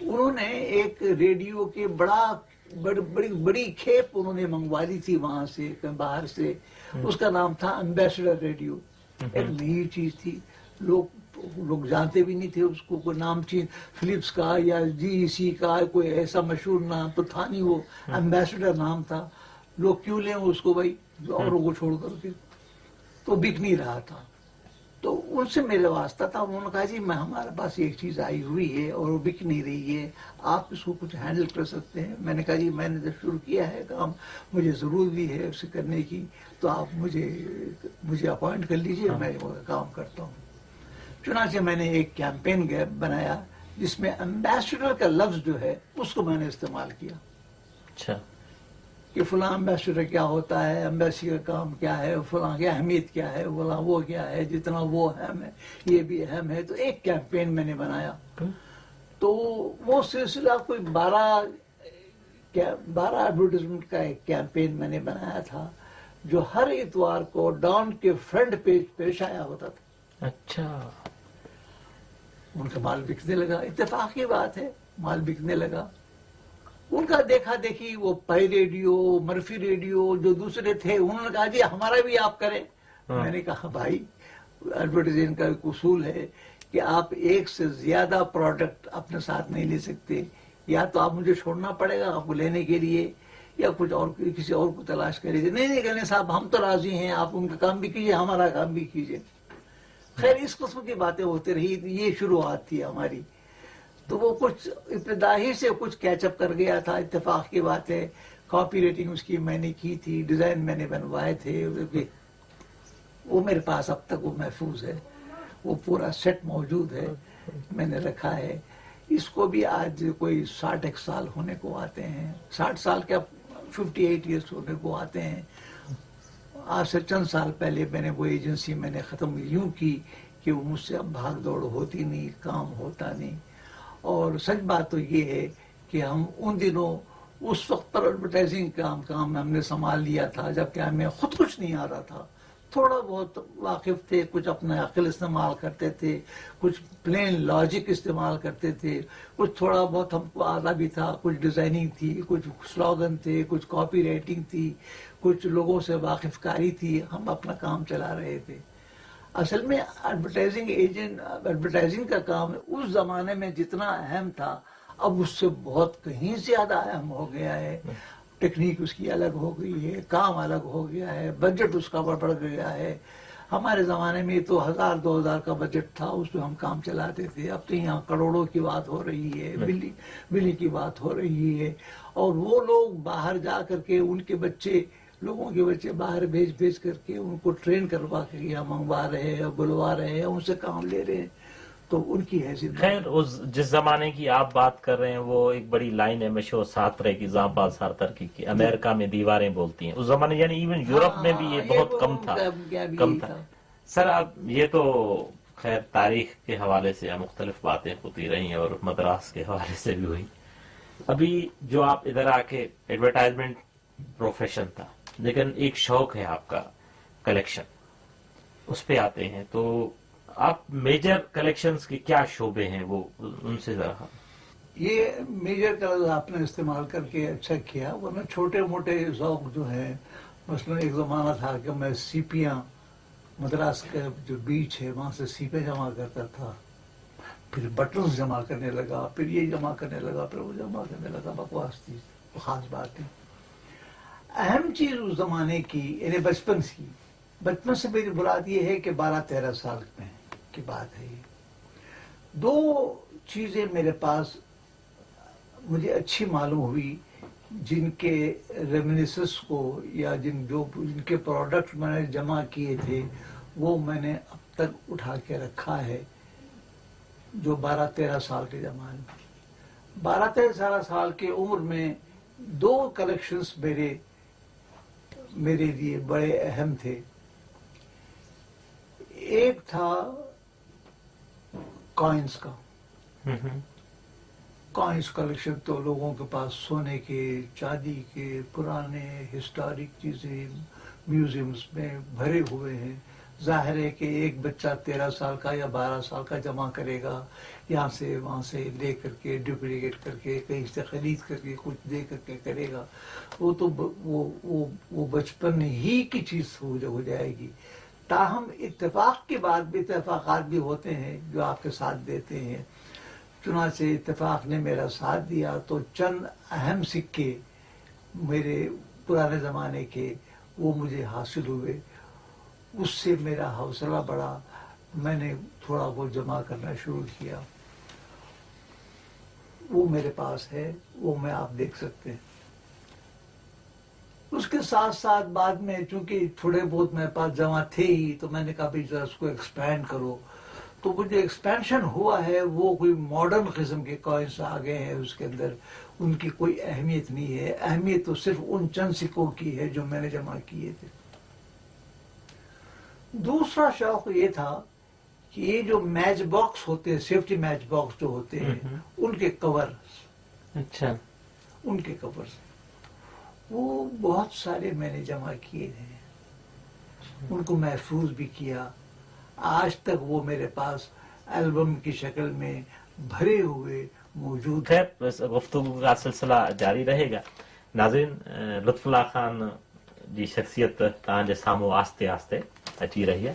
انہوں نے ایک ریڈیو کے بڑا بڑی بڑی کھیپ انہوں نے منگوا لی تھی وہاں سے باہر سے۔ اس کا نام تھا امبیسڈر ریڈیو ایک نئی چیز تھی۔ لوگ لوگ جانتے بھی نہیں تھے اس کو کوئی نام چین فلپس کا یا جی ای سی کا کوئی ایسا مشہور نام تو تھا نہیں وہ ہاں۔ امبیسڈر نام تھا۔ لوگ کیوں لیں اس کو بھائی؟ اوروں کو چھوڑ کر کے۔ تو بک نہیں رہا تھا۔ تو ان سے میرے واسطہ تھا۔ انہوں نے کہا جی میں ہمارے پاس ایک چیز آئی ہوئی ہے اور وہ بک نہیں رہی ہے۔ آپ اس کو کچھ ہینڈل کر سکتے ہیں۔ میں نے کہا جی میں نے جب شروع کیا ہے کام مجھے ضرور بھی ہے اسے کرنے کی۔ تو آپ مجھے مجھے اپوائنٹ کر لیجیے ہاں۔ میں کام کرتا ہوں۔ چنانچہ میں نے ایک کیمپین بنایا جس میں امبیسڈر کا لفظ جو ہے اس کو میں نے استعمال کیا۔ اچھا۔ کہ فلاں امبیسڈر کیا ہوتا ہے امبیسی کا کام کیا ہے فلاں کی اہمیت کیا ہے فلاں وہ کیا ہے جتنا وہ اہم ہے یہ بھی اہم ہے۔ تو ایک کیمپین میں نے بنایا۔ تو وہ سلسلہ کوئی بارہ بارہ ایڈورٹیزمنٹ کا ایک کیمپین میں نے بنایا تھا جو ہر اتوار کو ڈان کے فرنٹ پیج پہ شائع ہوتا تھا۔ اچھا۔ ان کا مال بکنے لگا۔ اتفاق بات ہے مال بکنے لگا۔ ان کا دیکھا دیکھی وہ پائی ریڈیو مرفی ریڈیو جو دوسرے تھے انہوں نے کہا جی ہمارا بھی آپ کریں۔ ہاں۔ میں نے کہا بھائی ایڈورٹائزنگ کا ایک اصول ہے کہ آپ ایک سے زیادہ پروڈکٹ اپنے ساتھ نہیں لے سکتے۔ یا تو آپ مجھے چھوڑنا پڑے گا آپ کو لینے کے لیے یا کچھ اور کسی اور کو تلاش کریے۔ نہیں نہیں کہنے صاحب ہم تو راضی ہیں آپ ان کا کام بھی کیجیے ہمارا کام بھی کیجیے خیر، اس قسم کی باتیں ہوتی رہی، یہ شروعات تھی ہماری۔ تو وہ کچھ ابتدائی سے کچھ کیچ اپ کر گیا تھا، اتفاق کی بات ہے۔ کاپی ریٹنگ اس کی میں نے کی تھی ڈیزائن میں نے بنوائے تھے۔ وہ میرے پاس اب تک وہ محفوظ ہے۔ وہ پورا سیٹ موجود ہے، میں نے رکھا ہے۔ اس کو بھی آج کوئی ساٹھ ایک سال ہونے کو آتے ہیں۔ ساٹھ سال کے اب ففٹی ایٹ ایئرس ہونے کو آتے ہیں۔ آج سے چند سال پہلے میں نے وہ ایجنسی میں نے ختم یوں کی کہ وہ مجھ سے اب بھاگ دوڑ ہوتی نہیں، کام ہوتا نہیں۔ اور سچ بات تو یہ ہے کہ ہم ان دنوں اس وقت پر ایڈورٹائزنگ کا کام ہم نے سنبھال لیا تھا جبکہ ہمیں خود کچھ نہیں آ رہا تھا۔ تھوڑا بہت واقف تھے، کچھ اپنا عقل استعمال کرتے تھے، کچھ پلین لاجک استعمال کرتے تھے، کچھ تھوڑا بہت ہم کو آتا بھی تھا، کچھ ڈیزائننگ تھی، کچھ سلوگن تھے، کچھ کاپی رائٹنگ تھی، کچھ لوگوں سے واقف کاری تھی، ہم اپنا کام چلا رہے تھے۔ اصل میں ایڈورٹائزنگ ایجنٹ ایڈورٹائزنگ کا کام اس زمانے میں جتنا اہم تھا، اب اس سے بہت کہیں زیادہ اہم ہو گیا ہے۔ ٹیکنیک اس کی الگ ہو گئی ہے کام الگ ہو گیا ہے بجٹ اس کا بڑھ گیا ہے۔ ہمارے زمانے میں تو ہزار دو ہزار کا بجٹ تھا اس میں ہم کام چلاتے تھے۔ اب تو یہاں کروڑوں کی بات ہو رہی ہے ہاں۔ بلی بلی کی بات ہو رہی ہے۔ اور وہ لوگ باہر جا کر کے ان کے بچے لوگوں کے بچے باہر بھیج بھیج کر کے ان کو ٹرین کروا کے یہاں منگوا رہے ہیں بلوا رہے ہیں ان سے کام لے رہے ہیں۔ تو ان کی حیثیت خیر اس جس زمانے کی آپ بات کر رہے ہیں وہ ایک بڑی لائن ہے مشہور سات رہے کی زام باز سار ترکی کی امریکہ میں دیواریں بولتی ہیں۔ اس زمانے یعنی ایون یورپ میں بھی یہ ہاں، بہت کم تھا کم تھا۔ سر آپ یہ تو خیر تاریخ کے حوالے سے مختلف باتیں ہوتی رہی ہیں اور مدراس کے حوالے سے بھی ہوئی۔ ابھی جو آپ ادھر آ کے ایڈورٹائزمنٹ پروفیشن تھا لیکن ایک شوق ہے آپ کا کلیکشن اس پہ آتے ہیں تو آپ میجر کلیکشنز کے کیا شعبے ہیں وہ ان سے ذرا ہاں۔ یہ میجر کلر آپ نے استعمال کر کے اچھا کیا، ورنہ چھوٹے موٹے ذوق جو ہیں، مثلا ایک زمانہ تھا کہ میں سیپیاں، مدراس کا جو بیچ ہے، وہاں سے سیپیں جمع کرتا تھا۔ پھر بٹنز جمع کرنے لگا، پھر یہ جمع کرنے لگا، پھر وہ جمع کرنے لگا، بکواس تھی، خاص بات ہے۔ اہم چیز اس زمانے کی یعنی بچپن کی بچپن سے میری براد یہ ہے کہ بارہ تیرہ سال میں۔ کی بات ہے یہ۔ دو چیزیں میرے پاس مجھے اچھی معلوم ہوئی، جن کے ریمنیسس کو یا جن جو جن کے پروڈکٹ میں نے جمع کیے تھے، وہ میں نے اب تک اٹھا کے رکھا ہے، جو بارہ تیرہ سال کے زمانے میں۔ بارہ تیرہ سارہ سال کی عمر میں دو کلیکشنز میرے میرے لیے بڑے اہم تھے۔ ایک تھا کوائنس کا۔ کوائنس کلیکشن تو لوگوں کے پاس سونے کے چاندی کے پرانے ہسٹورک چیزیں میوزیمس میں بھرے ہوئے ہیں۔ ظاہر ہے کہ ایک بچہ تیرہ سال کا یا بارہ سال کا جمع کرے گا یہاں سے وہاں سے لے کر کے ڈپلیکیٹ کر کے کہیں سے خرید کر کے کچھ دے کر کے کرے گا۔ وہ تو وہ, وہ, وہ بچپن ہی کی چیز ہو جائے گی۔ تاہم اتفاق کے بعد بھی اتفاقات بھی ہوتے ہیں جو آپ کے ساتھ دیتے ہیں۔ چنانچہ اتفاق نے میرا ساتھ دیا تو چند اہم سکے میرے پرانے زمانے کے وہ مجھے حاصل ہوئے۔ اس سے میرا حوصلہ بڑھا۔ میں نے تھوڑا وہ جمع کرنا شروع کیا۔ وہ میرے پاس ہے، وہ میں آپ دیکھ سکتے ہیں۔ اس کے ساتھ ساتھ بعد میں چونکہ تھوڑے بہت میرے پاس جمع تھے ہی تو میں نے کہا بھی اس کو ایکسپینڈ کرو۔ تو وہ جو ایکسپینشن ہوا ہے وہ کوئی ماڈرن قسم کے کوئنس آ گئے ہیں اس کے اندر۔ ان کی کوئی اہمیت نہیں ہے۔ اہمیت تو صرف ان چند سکوں کی ہے جو میں نے جمع کیے تھے۔ دوسرا شوق یہ تھا کہ یہ جو میچ باکس ہوتے ہیں سیفٹی میچ باکس جو ہوتے ہیں ان کے کور اچھا۔ ان کے کورس وہ بہت سارے میں نے جمع کیے ہیں۔ ان کو محفوظ بھی کیا۔ آج تک وہ میرے پاس البم کی شکل میں بھرے ہوئے موجود ہے گفتگو کا سلسلہ جاری رہے گا۔ ناظرین لطف اللہ خان جی شخصیت تاں جے سامو آستے آستے اچھی رہی ہے۔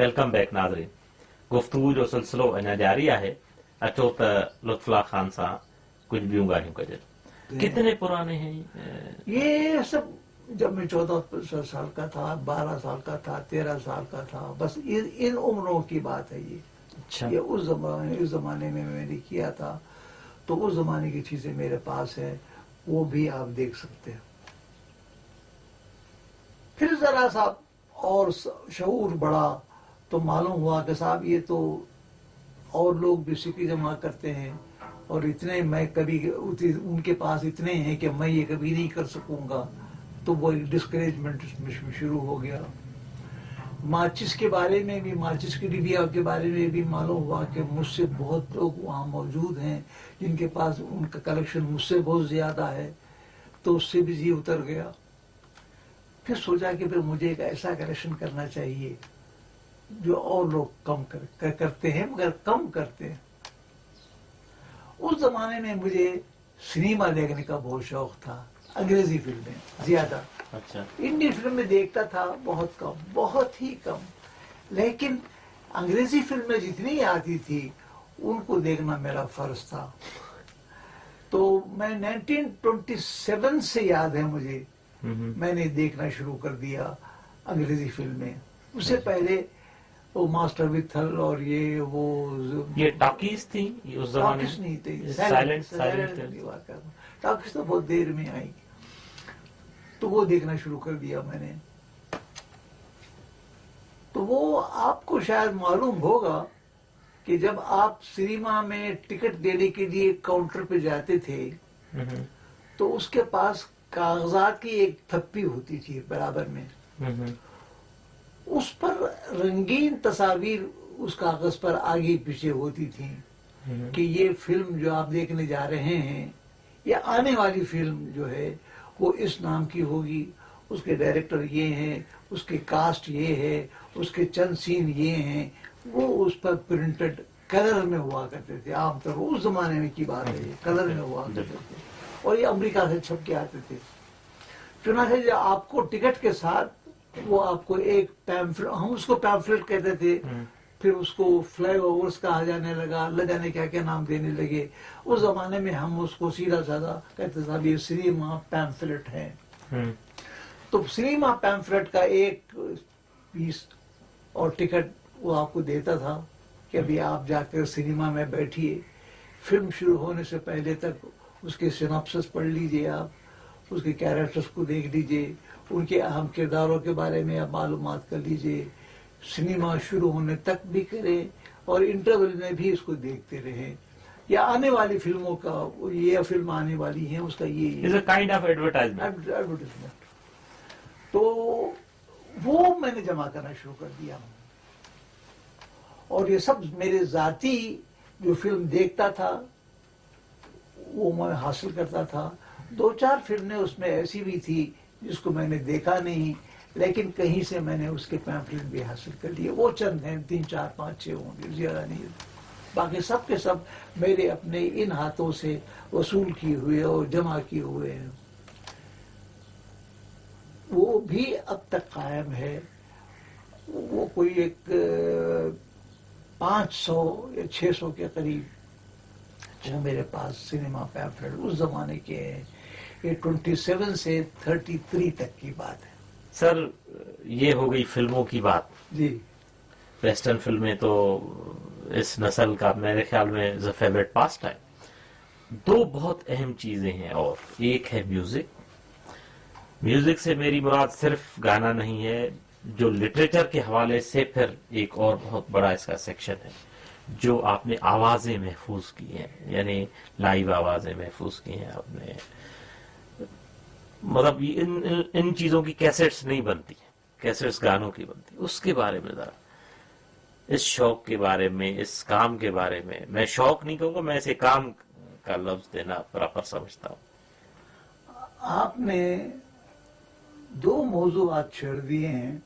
ویلکم بیک ناظرین گفتگو جو سلسلو اجا جاری ہے اچھو تو لطف اللہ خان سا کچھ بھی گاہ کجن کتنے پرانے ہیں؟ یہ سب جب میں چودہ سال کا تھا بارہ سال کا تھا تیرہ سال کا تھا بس ان عمروں کی بات ہے یہ۔ اچھا۔ یہ اس زمانے میں میں نے کیا تھا۔ تو اس زمانے کی چیزیں میرے پاس ہیں وہ بھی آپ دیکھ سکتے ہیں۔ پھر ذرا صاحب اور شعور بڑا تو معلوم ہوا کہ صاحب یہ تو اور لوگ بھی سکی جمع کرتے ہیں اور اتنے میں کبھی ان کے پاس اتنے ہیں کہ میں یہ کبھی نہیں کر سکوں گا، تو وہ ڈسکریجمنٹ شروع ہو گیا۔ ماچس کے بارے میں بھی ماچس کی ڈبیا کے بارے میں بھی معلوم ہوا کہ مجھ سے بہت لوگ وہاں موجود ہیں، جن کے پاس ان کا کلیکشن مجھ سے بہت زیادہ ہے، تو اس سے بھی جی اتر گیا۔ پھر سوچا کہ پھر مجھے ایک ایسا کلیکشن کرنا چاہیے۔ جو اور لوگ کم کرتے ہیں مگر کم کرتے ہیں۔ اس زمانے میں مجھے سنیما دیکھنے کا بہت شوق تھا انگریزی فلمیں زیادہ۔ اچھا۔ فلم میں دیکھتا تھا بہت کم بہت ہی کم۔ لیکن انگریزی فلمیں جتنی آتی تھی ان کو دیکھنا میرا فرض تھا۔ تو میں نائنٹین ٹوینٹی سیون سے یاد ہے مجھے۔ میں نے دیکھنا شروع کر دیا انگریزی فلمیں۔ اس سے اچھا۔ پہلے وہ ماسٹر وتھل اور یہ وہ یہ ٹاکیز تھی اس زمانے ٹاکیز نہیں تھی سائلنٹ سائلنٹ ٹاکیز تو بہت دیر میں آئی۔ تو وہ دیکھنا شروع کر دیا میں نے۔ تو وہ آپ کو شاید معلوم ہوگا کہ جب آپ سنیما میں ٹکٹ دینے کے لیے کاؤنٹر پہ جاتے تھے تو اس کے پاس کاغذات کی ایک تھپی ہوتی تھی برابر میں۔ اس پر رنگین تصاویر اس کاغذ پر آگے پیچھے ہوتی تھی کہ یہ فلم جو آپ دیکھنے جا رہے ہیں یہ آنے والی فلم جو ہے وہ اس نام کی ہوگی۔ اس کے ڈائریکٹر یہ ہیں اس کے کاسٹ یہ ہے اس کے چند سین یہ ہیں۔ وہ اس پر پرنٹڈ کلر میں ہوا کرتے تھے۔ عام طور اس زمانے میں کی بات ہے کلر میں ہوا کرتے تھے۔ اور یہ امریکہ سے چھپ کے آتے تھے۔ چنانچہ آپ کو ٹکٹ کے ساتھ وہ آپ کو ایک پیمفلٹ ہم اس کو پیمفلٹ کہتے تھے پھر اس کو فلائی اوورس کہا جانے لگا اللہ جانے کیا کیا نام دینے لگے۔ اس زمانے میں ہم اس کو سیدھا سادہ کہتے صاحب یہ سری ماں پیمفلٹ ہے۔ تو سری ماں پیمفلٹ کا ایک پیس اور ٹکٹ وہ آپ کو دیتا تھا کہ ابھی آپ جا کر سنیما میں بیٹھیے۔ فلم شروع ہونے سے پہلے تک اس کے سنپسس پڑھ لیجیے آپ اس کے کیریکٹرز کو دیکھ لیجیے۔ ان کے اہم کرداروں کے بارے میں آپ معلومات کر لیجیے۔ سنیما شروع ہونے تک بھی کریں اور انٹرول میں بھی اس کو دیکھتے رہیں۔ یا آنے والی فلموں کا یہ فلم آنے والی ہیں اس کا یہ کائنڈ آف ایڈورٹائزمنٹ ایڈورٹائزمنٹ تو وہ میں نے جمع کرنا شروع کر دیا۔ ہوں اور یہ سب میرے ذاتی جو فلم دیکھتا تھا وہ میں حاصل کرتا تھا۔ دو چار فلمیں اس میں ایسی بھی تھی جس کو میں نے دیکھا نہیں، لیکن کہیں سے میں نے اس کے پیمفلٹ بھی حاصل کر لیے۔ وہ چند ہیں، تین، چار، پانچ، چھ ہوں گے، زیادہ نہیں۔ باقی سب کے سب میرے اپنے ان ہاتھوں سے وصول کیے ہوئے اور جمع کیے ہوئے ہیں۔ وہ بھی اب تک قائم ہے۔ وہ کوئی ایک، پانچ سو یا چھ سو کے قریب۔ جو میرے پاس سنیما پیمفلٹ اس زمانے کے ہیں۔ یہ ٹوینٹی سیون سے تھرٹی تھری تک کی بات ہے۔ سر یہ ہو گئی فلموں کی بات۔ جی۔ ویسٹرن فلمیں تو اس نسل کا میرے خیال میں فیوریٹ پاسٹ ہے دو بہت اہم چیزیں ہیں اور ایک ہے میوزک میوزک سے میری مراد صرف گانا نہیں ہے جو لٹریچر کے حوالے سے پھر ایک اور بہت بڑا اس کا سیکشن ہے جو آپ نے آوازیں محفوظ کی ہیں یعنی لائیو آوازیں محفوظ کی ہیں آپ نے۔ مطلب یہ ان, ان چیزوں کی کیسٹس نہیں بنتی کیسٹس گانوں کی بنتی اس کے بارے میں ذرا۔ اس شوق کے بارے میں اس کام کے بارے میں۔ میں شوق نہیں کہوں گا میں اسے کام کا لفظ دینا پراپر سمجھتا ہوں۔ آپ نے دو موضوعات چھیڑ دیے ہیں۔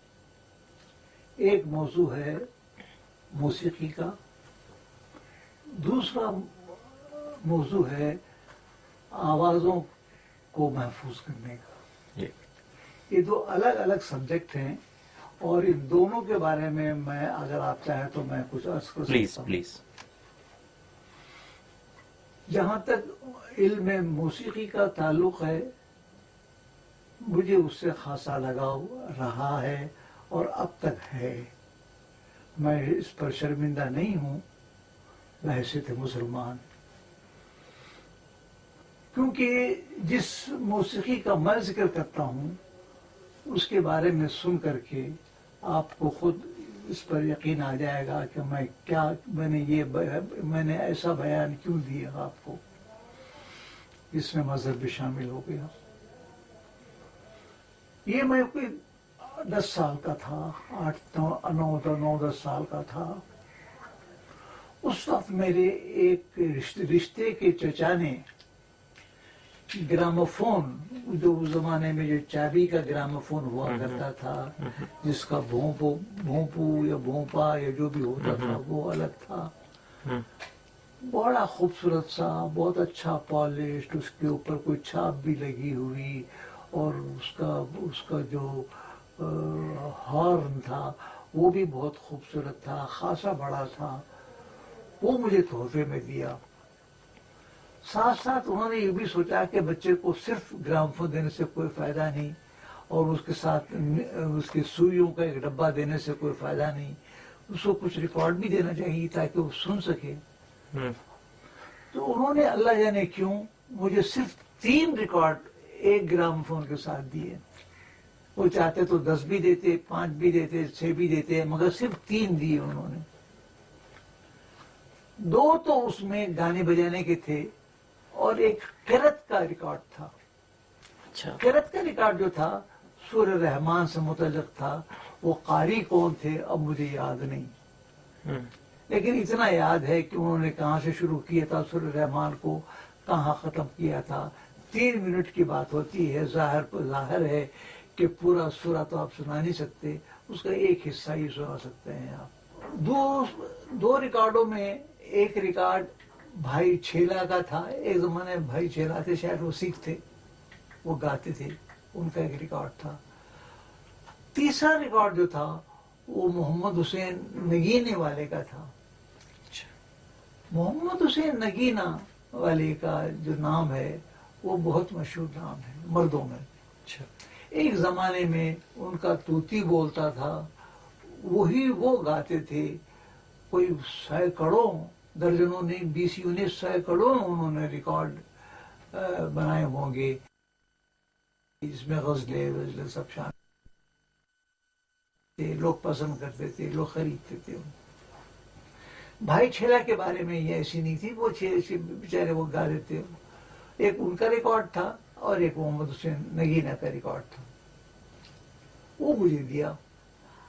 ایک موضوع ہے موسیقی کا دوسرا موضوع ہے آوازوں کو محفوظ کرنے کا۔ جی۔ یہ دو الگ الگ سبجیکٹ ہیں اور ان دونوں کے بارے میں میں اگر آپ چاہیں تو میں کچھ عرض کر پلیز پلیز۔ جہاں تک علم موسیقی کا تعلق ہے۔ مجھے اس سے خاصا لگاؤ رہا ہے اور اب تک ہے۔ میں اس پر شرمندہ نہیں ہوں۔ بحثیت مسلمان۔ کیونکہ جس موسیقی کا میں ذکر کرتا ہوں، اس کے بارے میں سن کر کے آپ کو خود اس پر یقین آ جائے گا کہ میں کیا، میں نے یہ میں نے ایسا بیان کیوں دیا آپ کو اس میں مذہب بھی شامل ہو گیا۔ یہ میں کوئی دس سال کا تھا، آٹھ، نو نو دس سال کا تھا۔ اس وقت میرے ایک رشتے کے چچا نے گراموفون جو اس زمانے میں جو چابی کا گراموفون ہوا ہاں، ہاں، کرتا تھا ہاں، جس کا بھونپو بھونپو یا بھونپا یا جو بھی ہوتا تھا وہ الگ تھا۔ بڑا خوبصورت سا بہت اچھا پالشڈ اس کے اوپر کوئی چھاپ بھی لگی ہوئی اور اس کا اس کا جو ہارن تھا وہ بھی بہت خوبصورت تھا خاصا بڑا تھا۔ وہ مجھے تحفے میں دیا۔ ساتھ ساتھ انہوں نے یہ بھی سوچا کہ بچے کو صرف گرام فون دینے سے کوئی فائدہ نہیں اور اس کے ساتھ اس کے سوئیوں کا ایک ڈبہ دینے سے کوئی فائدہ نہیں۔ اس کو کچھ ریکارڈ بھی دینا چاہیے تاکہ وہ سن سکے۔ تو انہوں نے اللہ جانے کیوں مجھے صرف تین ریکارڈ ایک گرام فون کے ساتھ دیے۔ وہ چاہتے تو دس بھی دیتے پانچ بھی دیتے چھ بھی دیتے مگر صرف تین دیے انہوں نے۔ دو تو اس میں گانے بجانے کے تھے۔ اور ایک قرت کا ریکارڈ تھا۔ اچھا۔ کرت قرت کا ریکارڈ جو تھا سور رحمان سے متعلق تھا وہ قاری کون تھے اب مجھے یاد نہیں۔ لیکن اتنا یاد ہے کہ انہوں نے کہاں سے شروع کیا تھا سور رحمان کو کہاں ختم کیا تھا۔ تین منٹ کی بات ہوتی ہے ظاہر ظاہر ہے کہ پورا سورہ تو آپ سنا نہیں سکتے اس کا ایک حصہ ہی سنا سکتے ہیں آپ۔ دو دو ریکارڈوں میں ایک ریکارڈ بھائی چھیلا کا تھا ایک زمانے میں بھائی چھیلا تھے شاید وہ سکھ تھے وہ گاتے تھے ان کا ایک ریکارڈ تھا۔ تیسرا ریکارڈ جو تھا وہ محمد حسین نگینے والے کا تھا۔ محمد حسین نگینا والے کا جو نام ہے وہ بہت مشہور نام ہے مردوں میں۔ ایک زمانے میں ان کا توتی بولتا تھا وہی وہ گاتے تھے کوئی سینکڑوں درجنوں نے بیس یونٹ سینکڑوں انہوں نے ریکارڈ بنائے ہوں گے۔ اس میں غزلے وزلے سب شامل تھے لوگ پسند کرتے تھے، لوگ خریدتے تھے۔ بھائی چھیلا کے بارے میں یہ ایسی نہیں تھی، وہ بیچارے وہ گا دیتے۔ ایک ان کا ریکارڈ تھا اور ایک محمد حسین نگینہ کا ریکارڈ تھا۔ وہ مجھے دیا۔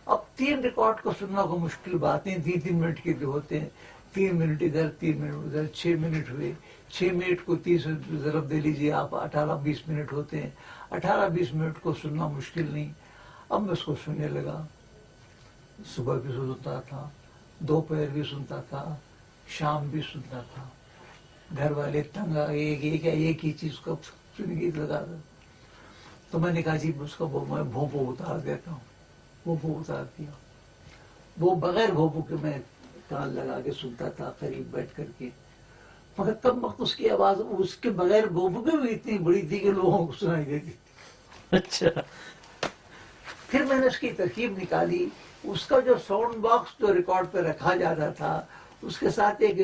اب تین ریکارڈ کو سننا کو مشکل بات نہیں تین تین منٹ کے جو ہوتے ہیں۔ تین منٹ ادھر، تین منٹ ادھر، چھ منٹ ہوئے۔ چھ منٹ کو تیس ضرب دے لیجیے آپ۔ اٹھارہ بیس منٹ ہوتے ہیں۔ اٹھارہ بیس منٹ کو سننا مشکل نہیں۔ اب میں اس کو سننے لگا۔ صبح بھی سنتا تھا، دوپہر بھی سنتا تھا، شام بھی سنتا تھا۔ گھر والے تنگ آ ایک ایک ایک ہی چیز کو سن گیت لگا تھا تو میں نے کہا جی اس کا میں بھونپو اتار دیتا ہوں۔ بھونپو اتار دیا۔ وہ بغیر بھونپو کے میں کان لگا کے سنتا تھا قریب بیٹھ کر کے۔ مگر کم وقت اس کی آواز اس کے بغیر کے بھی اتنی بڑی تھی کہ لوگوں کو سنائی دیتی اچھا۔ پھر میں نے اس کی ترکیب نکالی۔ اس کا جو ساؤنڈ باکس جو ریکارڈ پہ رکھا جاتا تھا اس کے ساتھ ایک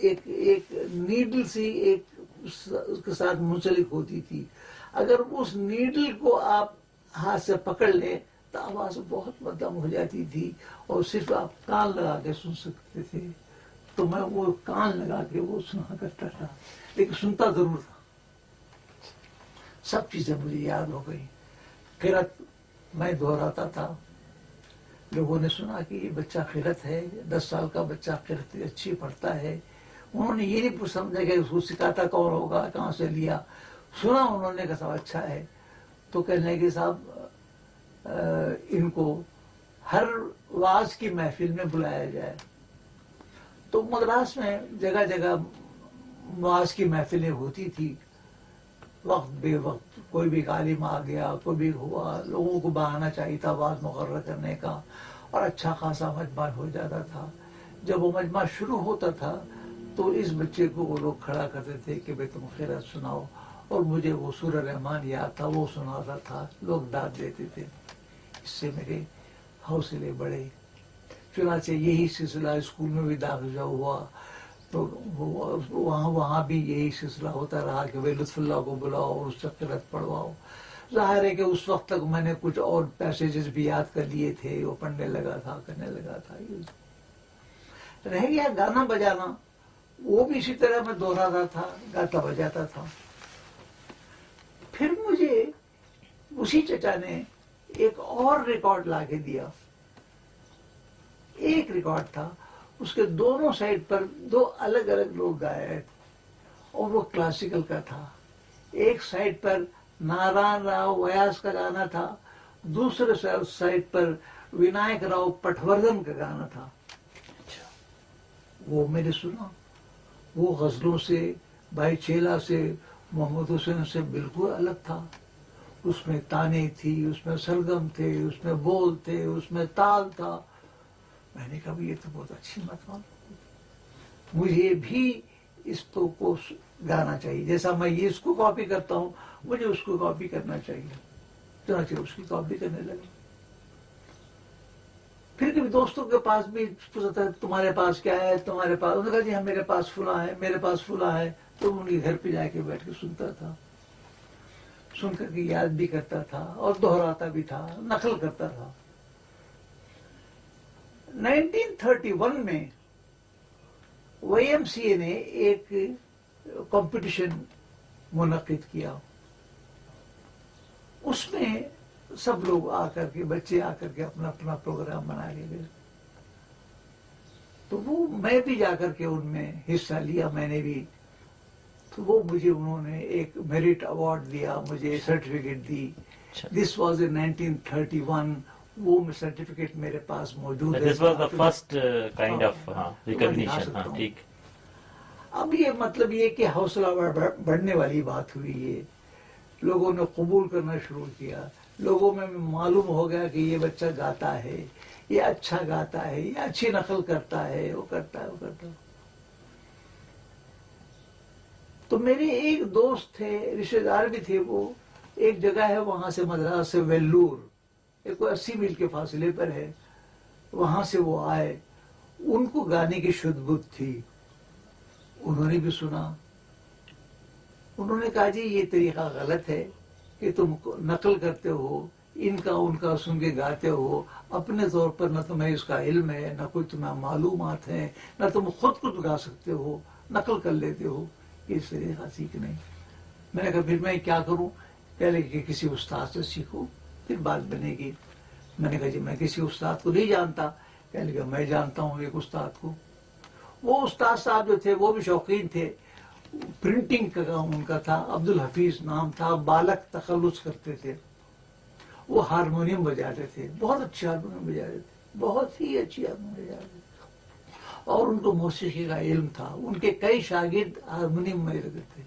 ایک ایک نیڈل سی ایک اس کے ساتھ منسلک ہوتی تھی۔ اگر اس نیڈل کو آپ ہاتھ سے پکڑ لیں آواز بہت مدم ہو جاتی تھی اور صرف آپ کان لگا کے سن سکتے تھے۔ تو میں وہ کان لگا کے وہ سنا کرتا تھا، لیکن سنتا ضرور تھا۔ سب چیزیں مجھے یاد ہو گئی قرت میں دہراتا تھا۔ لوگوں نے سنا کہ یہ بچہ قرت ہے، دس سال کا بچہ قرت اچھی پڑھتا ہے۔ انہوں نے یہ نہیں سمجھا کہ اس کو سکھاتا کون ہوگا، کہاں سے لیا؟ سنا انہوں نے کہا اچھا ہے۔ تو کہنے کے صاحب ان کو ہر واز کی محفل میں بلایا جائے۔ تو مدراس میں جگہ جگہ واز کی محفلیں ہوتی تھی۔ وقت بے وقت کوئی بھی عالم آ گیا، کوئی بھی ہوا، لوگوں کو بہانا چاہیے تھا آواز مقرر کرنے کا اور اچھا خاصا مجمع ہو جاتا تھا۔ جب وہ مجمع شروع ہوتا تھا تو اس بچے کو وہ لوگ کھڑا کرتے تھے کہ بھائی تم خیرت سناؤ اور مجھے وہ سورہ رحمان یاد تھا، وہ سناتا تھا، لوگ داد دیتے تھے۔ اس سے میرے حوصلے بڑھے۔ چنانچہ یہی سلسلہ اسکول میں بھی داخلہ ہوا۔ تو وہاں وہاں بھی یہی سلسلہ ہوتا رہا کہ بھائی لطف اللہ کو بلاؤ اور اس سے قرت پڑھواؤ ظاہر ہے کہ اس وقت تک میں نے کچھ اور پیسیجز بھی یاد کر لیے تھے، وہ پڑھنے لگا تھا، کرنے لگا تھا رہ گیا گانا بجانا۔ وہ بھی اسی طرح میں دوہراتا تھا، گاتا بجاتا تھا۔ پھر مجھے اسی چچا نے ایک اور ریکارڈ لا کے دیا۔ ایک ریکارڈ تھا، اس کے دونوں سائڈ پر دو الگ الگ لوگ گائے اور وہ کلاسیکل کا تھا۔ ایک سائڈ پر ناران راؤ ویاس کا گانا تھا، دوسرے سائڈ پر ونائک راؤ پٹوردن کا گانا تھا۔ اچھا، وہ میں نے سنا وہ غزلوں سے، بھائی چیلا سے، محمد حسین سے بالکل الگ تھا۔ اس میں تانے تھی، اس میں سرگم تھے، اس میں بول تھے، اس میں تال تھا۔ میں نے کہا یہ تو بہت اچھی مت مجھے بھی اس کو گانا چاہیے۔ جیسا میں یہ اس کو کاپی کرتا ہوں، مجھے اس کو کاپی کرنا چاہیے۔ چنانچہ اس کی کاپی کرنے لگا پھر کبھی دوستوں کے پاس بھی پوچھتا ہے، تمہارے پاس کیا ہے؟ تمہارے پاس انہوں نے کہا جی ہاں میرے پاس فلاں ہے میرے پاس فلاں ہے۔ تو ان کے گھر پہ جا کے بیٹھ کے سنتا تھا۔ سن کر کے یاد بھی کرتا تھا اور دہراتا بھی تھا، نقل کرتا تھا۔ نائنٹین تھرٹی ون میں وائی ایم سی اے نے ایک کمپٹیشن منعقد کیا۔ اس میں سب لوگ آ کر کے، بچے آ کر کے اپنا اپنا پروگرام بنا کے گئے۔ تو وہ میں بھی جا کر کے ان میں حصہ لیا، میں نے بھی تو وہ مجھے انہوں نے ایک میرٹ اوارڈ دیا مجھے certificate the. This was a nineteen thirty one وہ سرٹیفکیٹ میرے پاس موجود ہے۔ فرسٹ کائنڈ آف اب یہ مطلب یہ کہ حوصلہ بڑھنے والی بات ہوئی یہ۔ لوگوں نے قبول کرنا شروع کیا۔ لوگوں میں معلوم ہو گیا کہ یہ بچہ گاتا ہے یہ اچھا گاتا ہے یہ اچھی نقل کرتا ہے وہ کرتا ہے وہ کرتا ہے۔ تو میرے ایک دوست تھے رشتے دار بھی تھے وہ۔ ایک جگہ ہے وہاں سے مدراس سے ویلور، ایک کوئی اسی میل کے فاصلے پر ہے۔ وہاں سے وہ آئے۔ ان کو گانے کی شد بدھ تھی۔ انہوں نے بھی سنا۔ انہوں نے کہا جی یہ طریقہ غلط ہے کہ تم نقل کرتے ہو، ان کا ان کا سن کے گاتے ہو۔ اپنے طور پر نہ تمہیں اس کا علم ہے، نہ کوئی تمہیں معلومات ہیں، نہ تم خود کچھ گا سکتے ہو، نقل کر لیتے ہو۔ اس طریقہ سیکھنے میں نے کہا، پھر میں کیا کروں؟ پہلے کہ کسی استاد سے سیکھو پھر بات بنے گی۔ میں نے کہا جی میں کسی استاد کو نہیں جانتا۔ پہلے کہ میں جانتا ہوں ایک استاد کو۔ وہ استاد صاحب جو تھے، وہ بھی شوقین تھے۔ پرنٹنگ کا کام ان کا تھا عبد الحفیظ نام تھا، بالک تخلص کرتے تھے۔ وہ ہارمونیم بجاتے تھے، بہت اچھے ہارمونیم بجاتے تھے، بہت ہی اچھی ہارمونیم بجاتے تھے۔ اور ان کو موسیقی کا علم تھا۔ ان کے کئی شاگرد ہارمونیم میں لگے تھے۔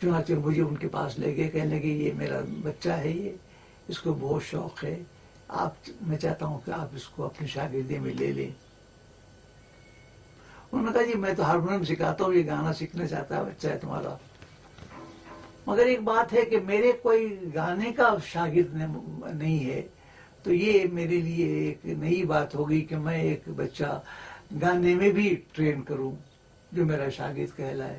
چنانچہ مجھے ان کے پاس لے گئے، کہنے لگے، یہ میرا بچہ ہے، یہ اس کو بہت شوق ہے۔ آپ، میں چاہتا ہوں کہ آپ اس کو اپنی شاگردی میں لے لیں۔ انہوں نے کہا جی میں تو ہارمونیم سکھاتا ہوں، یہ گانا سیکھنا چاہتا ہے، بچہ ہے تمہارا۔ مگر ایک بات ہے کہ میرے کوئی گانے کا شاگرد نہیں ہے۔ تو یہ میرے لیے ایک نئی بات ہوگی کہ میں ایک بچہ گانے میں بھی ٹرین کروں جو میرا شاگرد کہلائے۔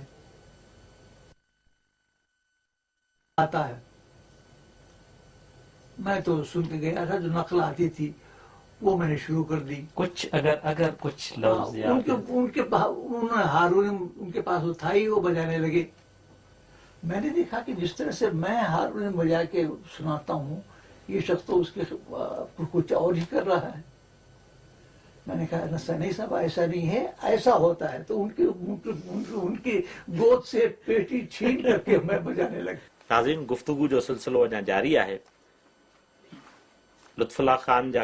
آتا ہے۔ میں تو سن کے گیا تھا جو نقل آتی تھی وہ میں نے شروع کر دی۔ کچھ اگر اگر کچھ ہاں، ان کے ان کے ہارون ان کے پاس وہ تھا ہی وہ بجانے لگے۔ میں نے دیکھا کہ جس طرح سے میں ہارون بجا کے سناتا ہوں یہ شخص تو اس کے پر کچھ اور ہی کر رہا ہے۔ میں نے کہا نسا نہیں صاحب، ایسا نہیں ہے، ایسا ہوتا ہے۔ تو ان کی ان کی گود سے پیٹی چھین کر کے میں بجانے لگا ناظرین، گفتگو جو سلسلو اجا جاری ہے، لطف اللہ خان جا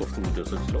گفتگو جو سلسلو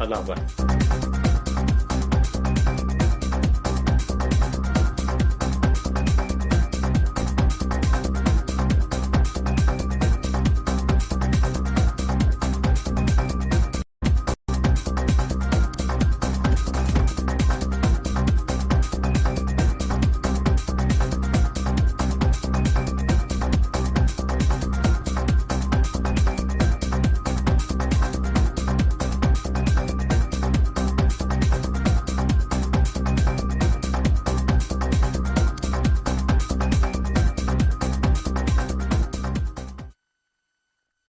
اللہ حافظ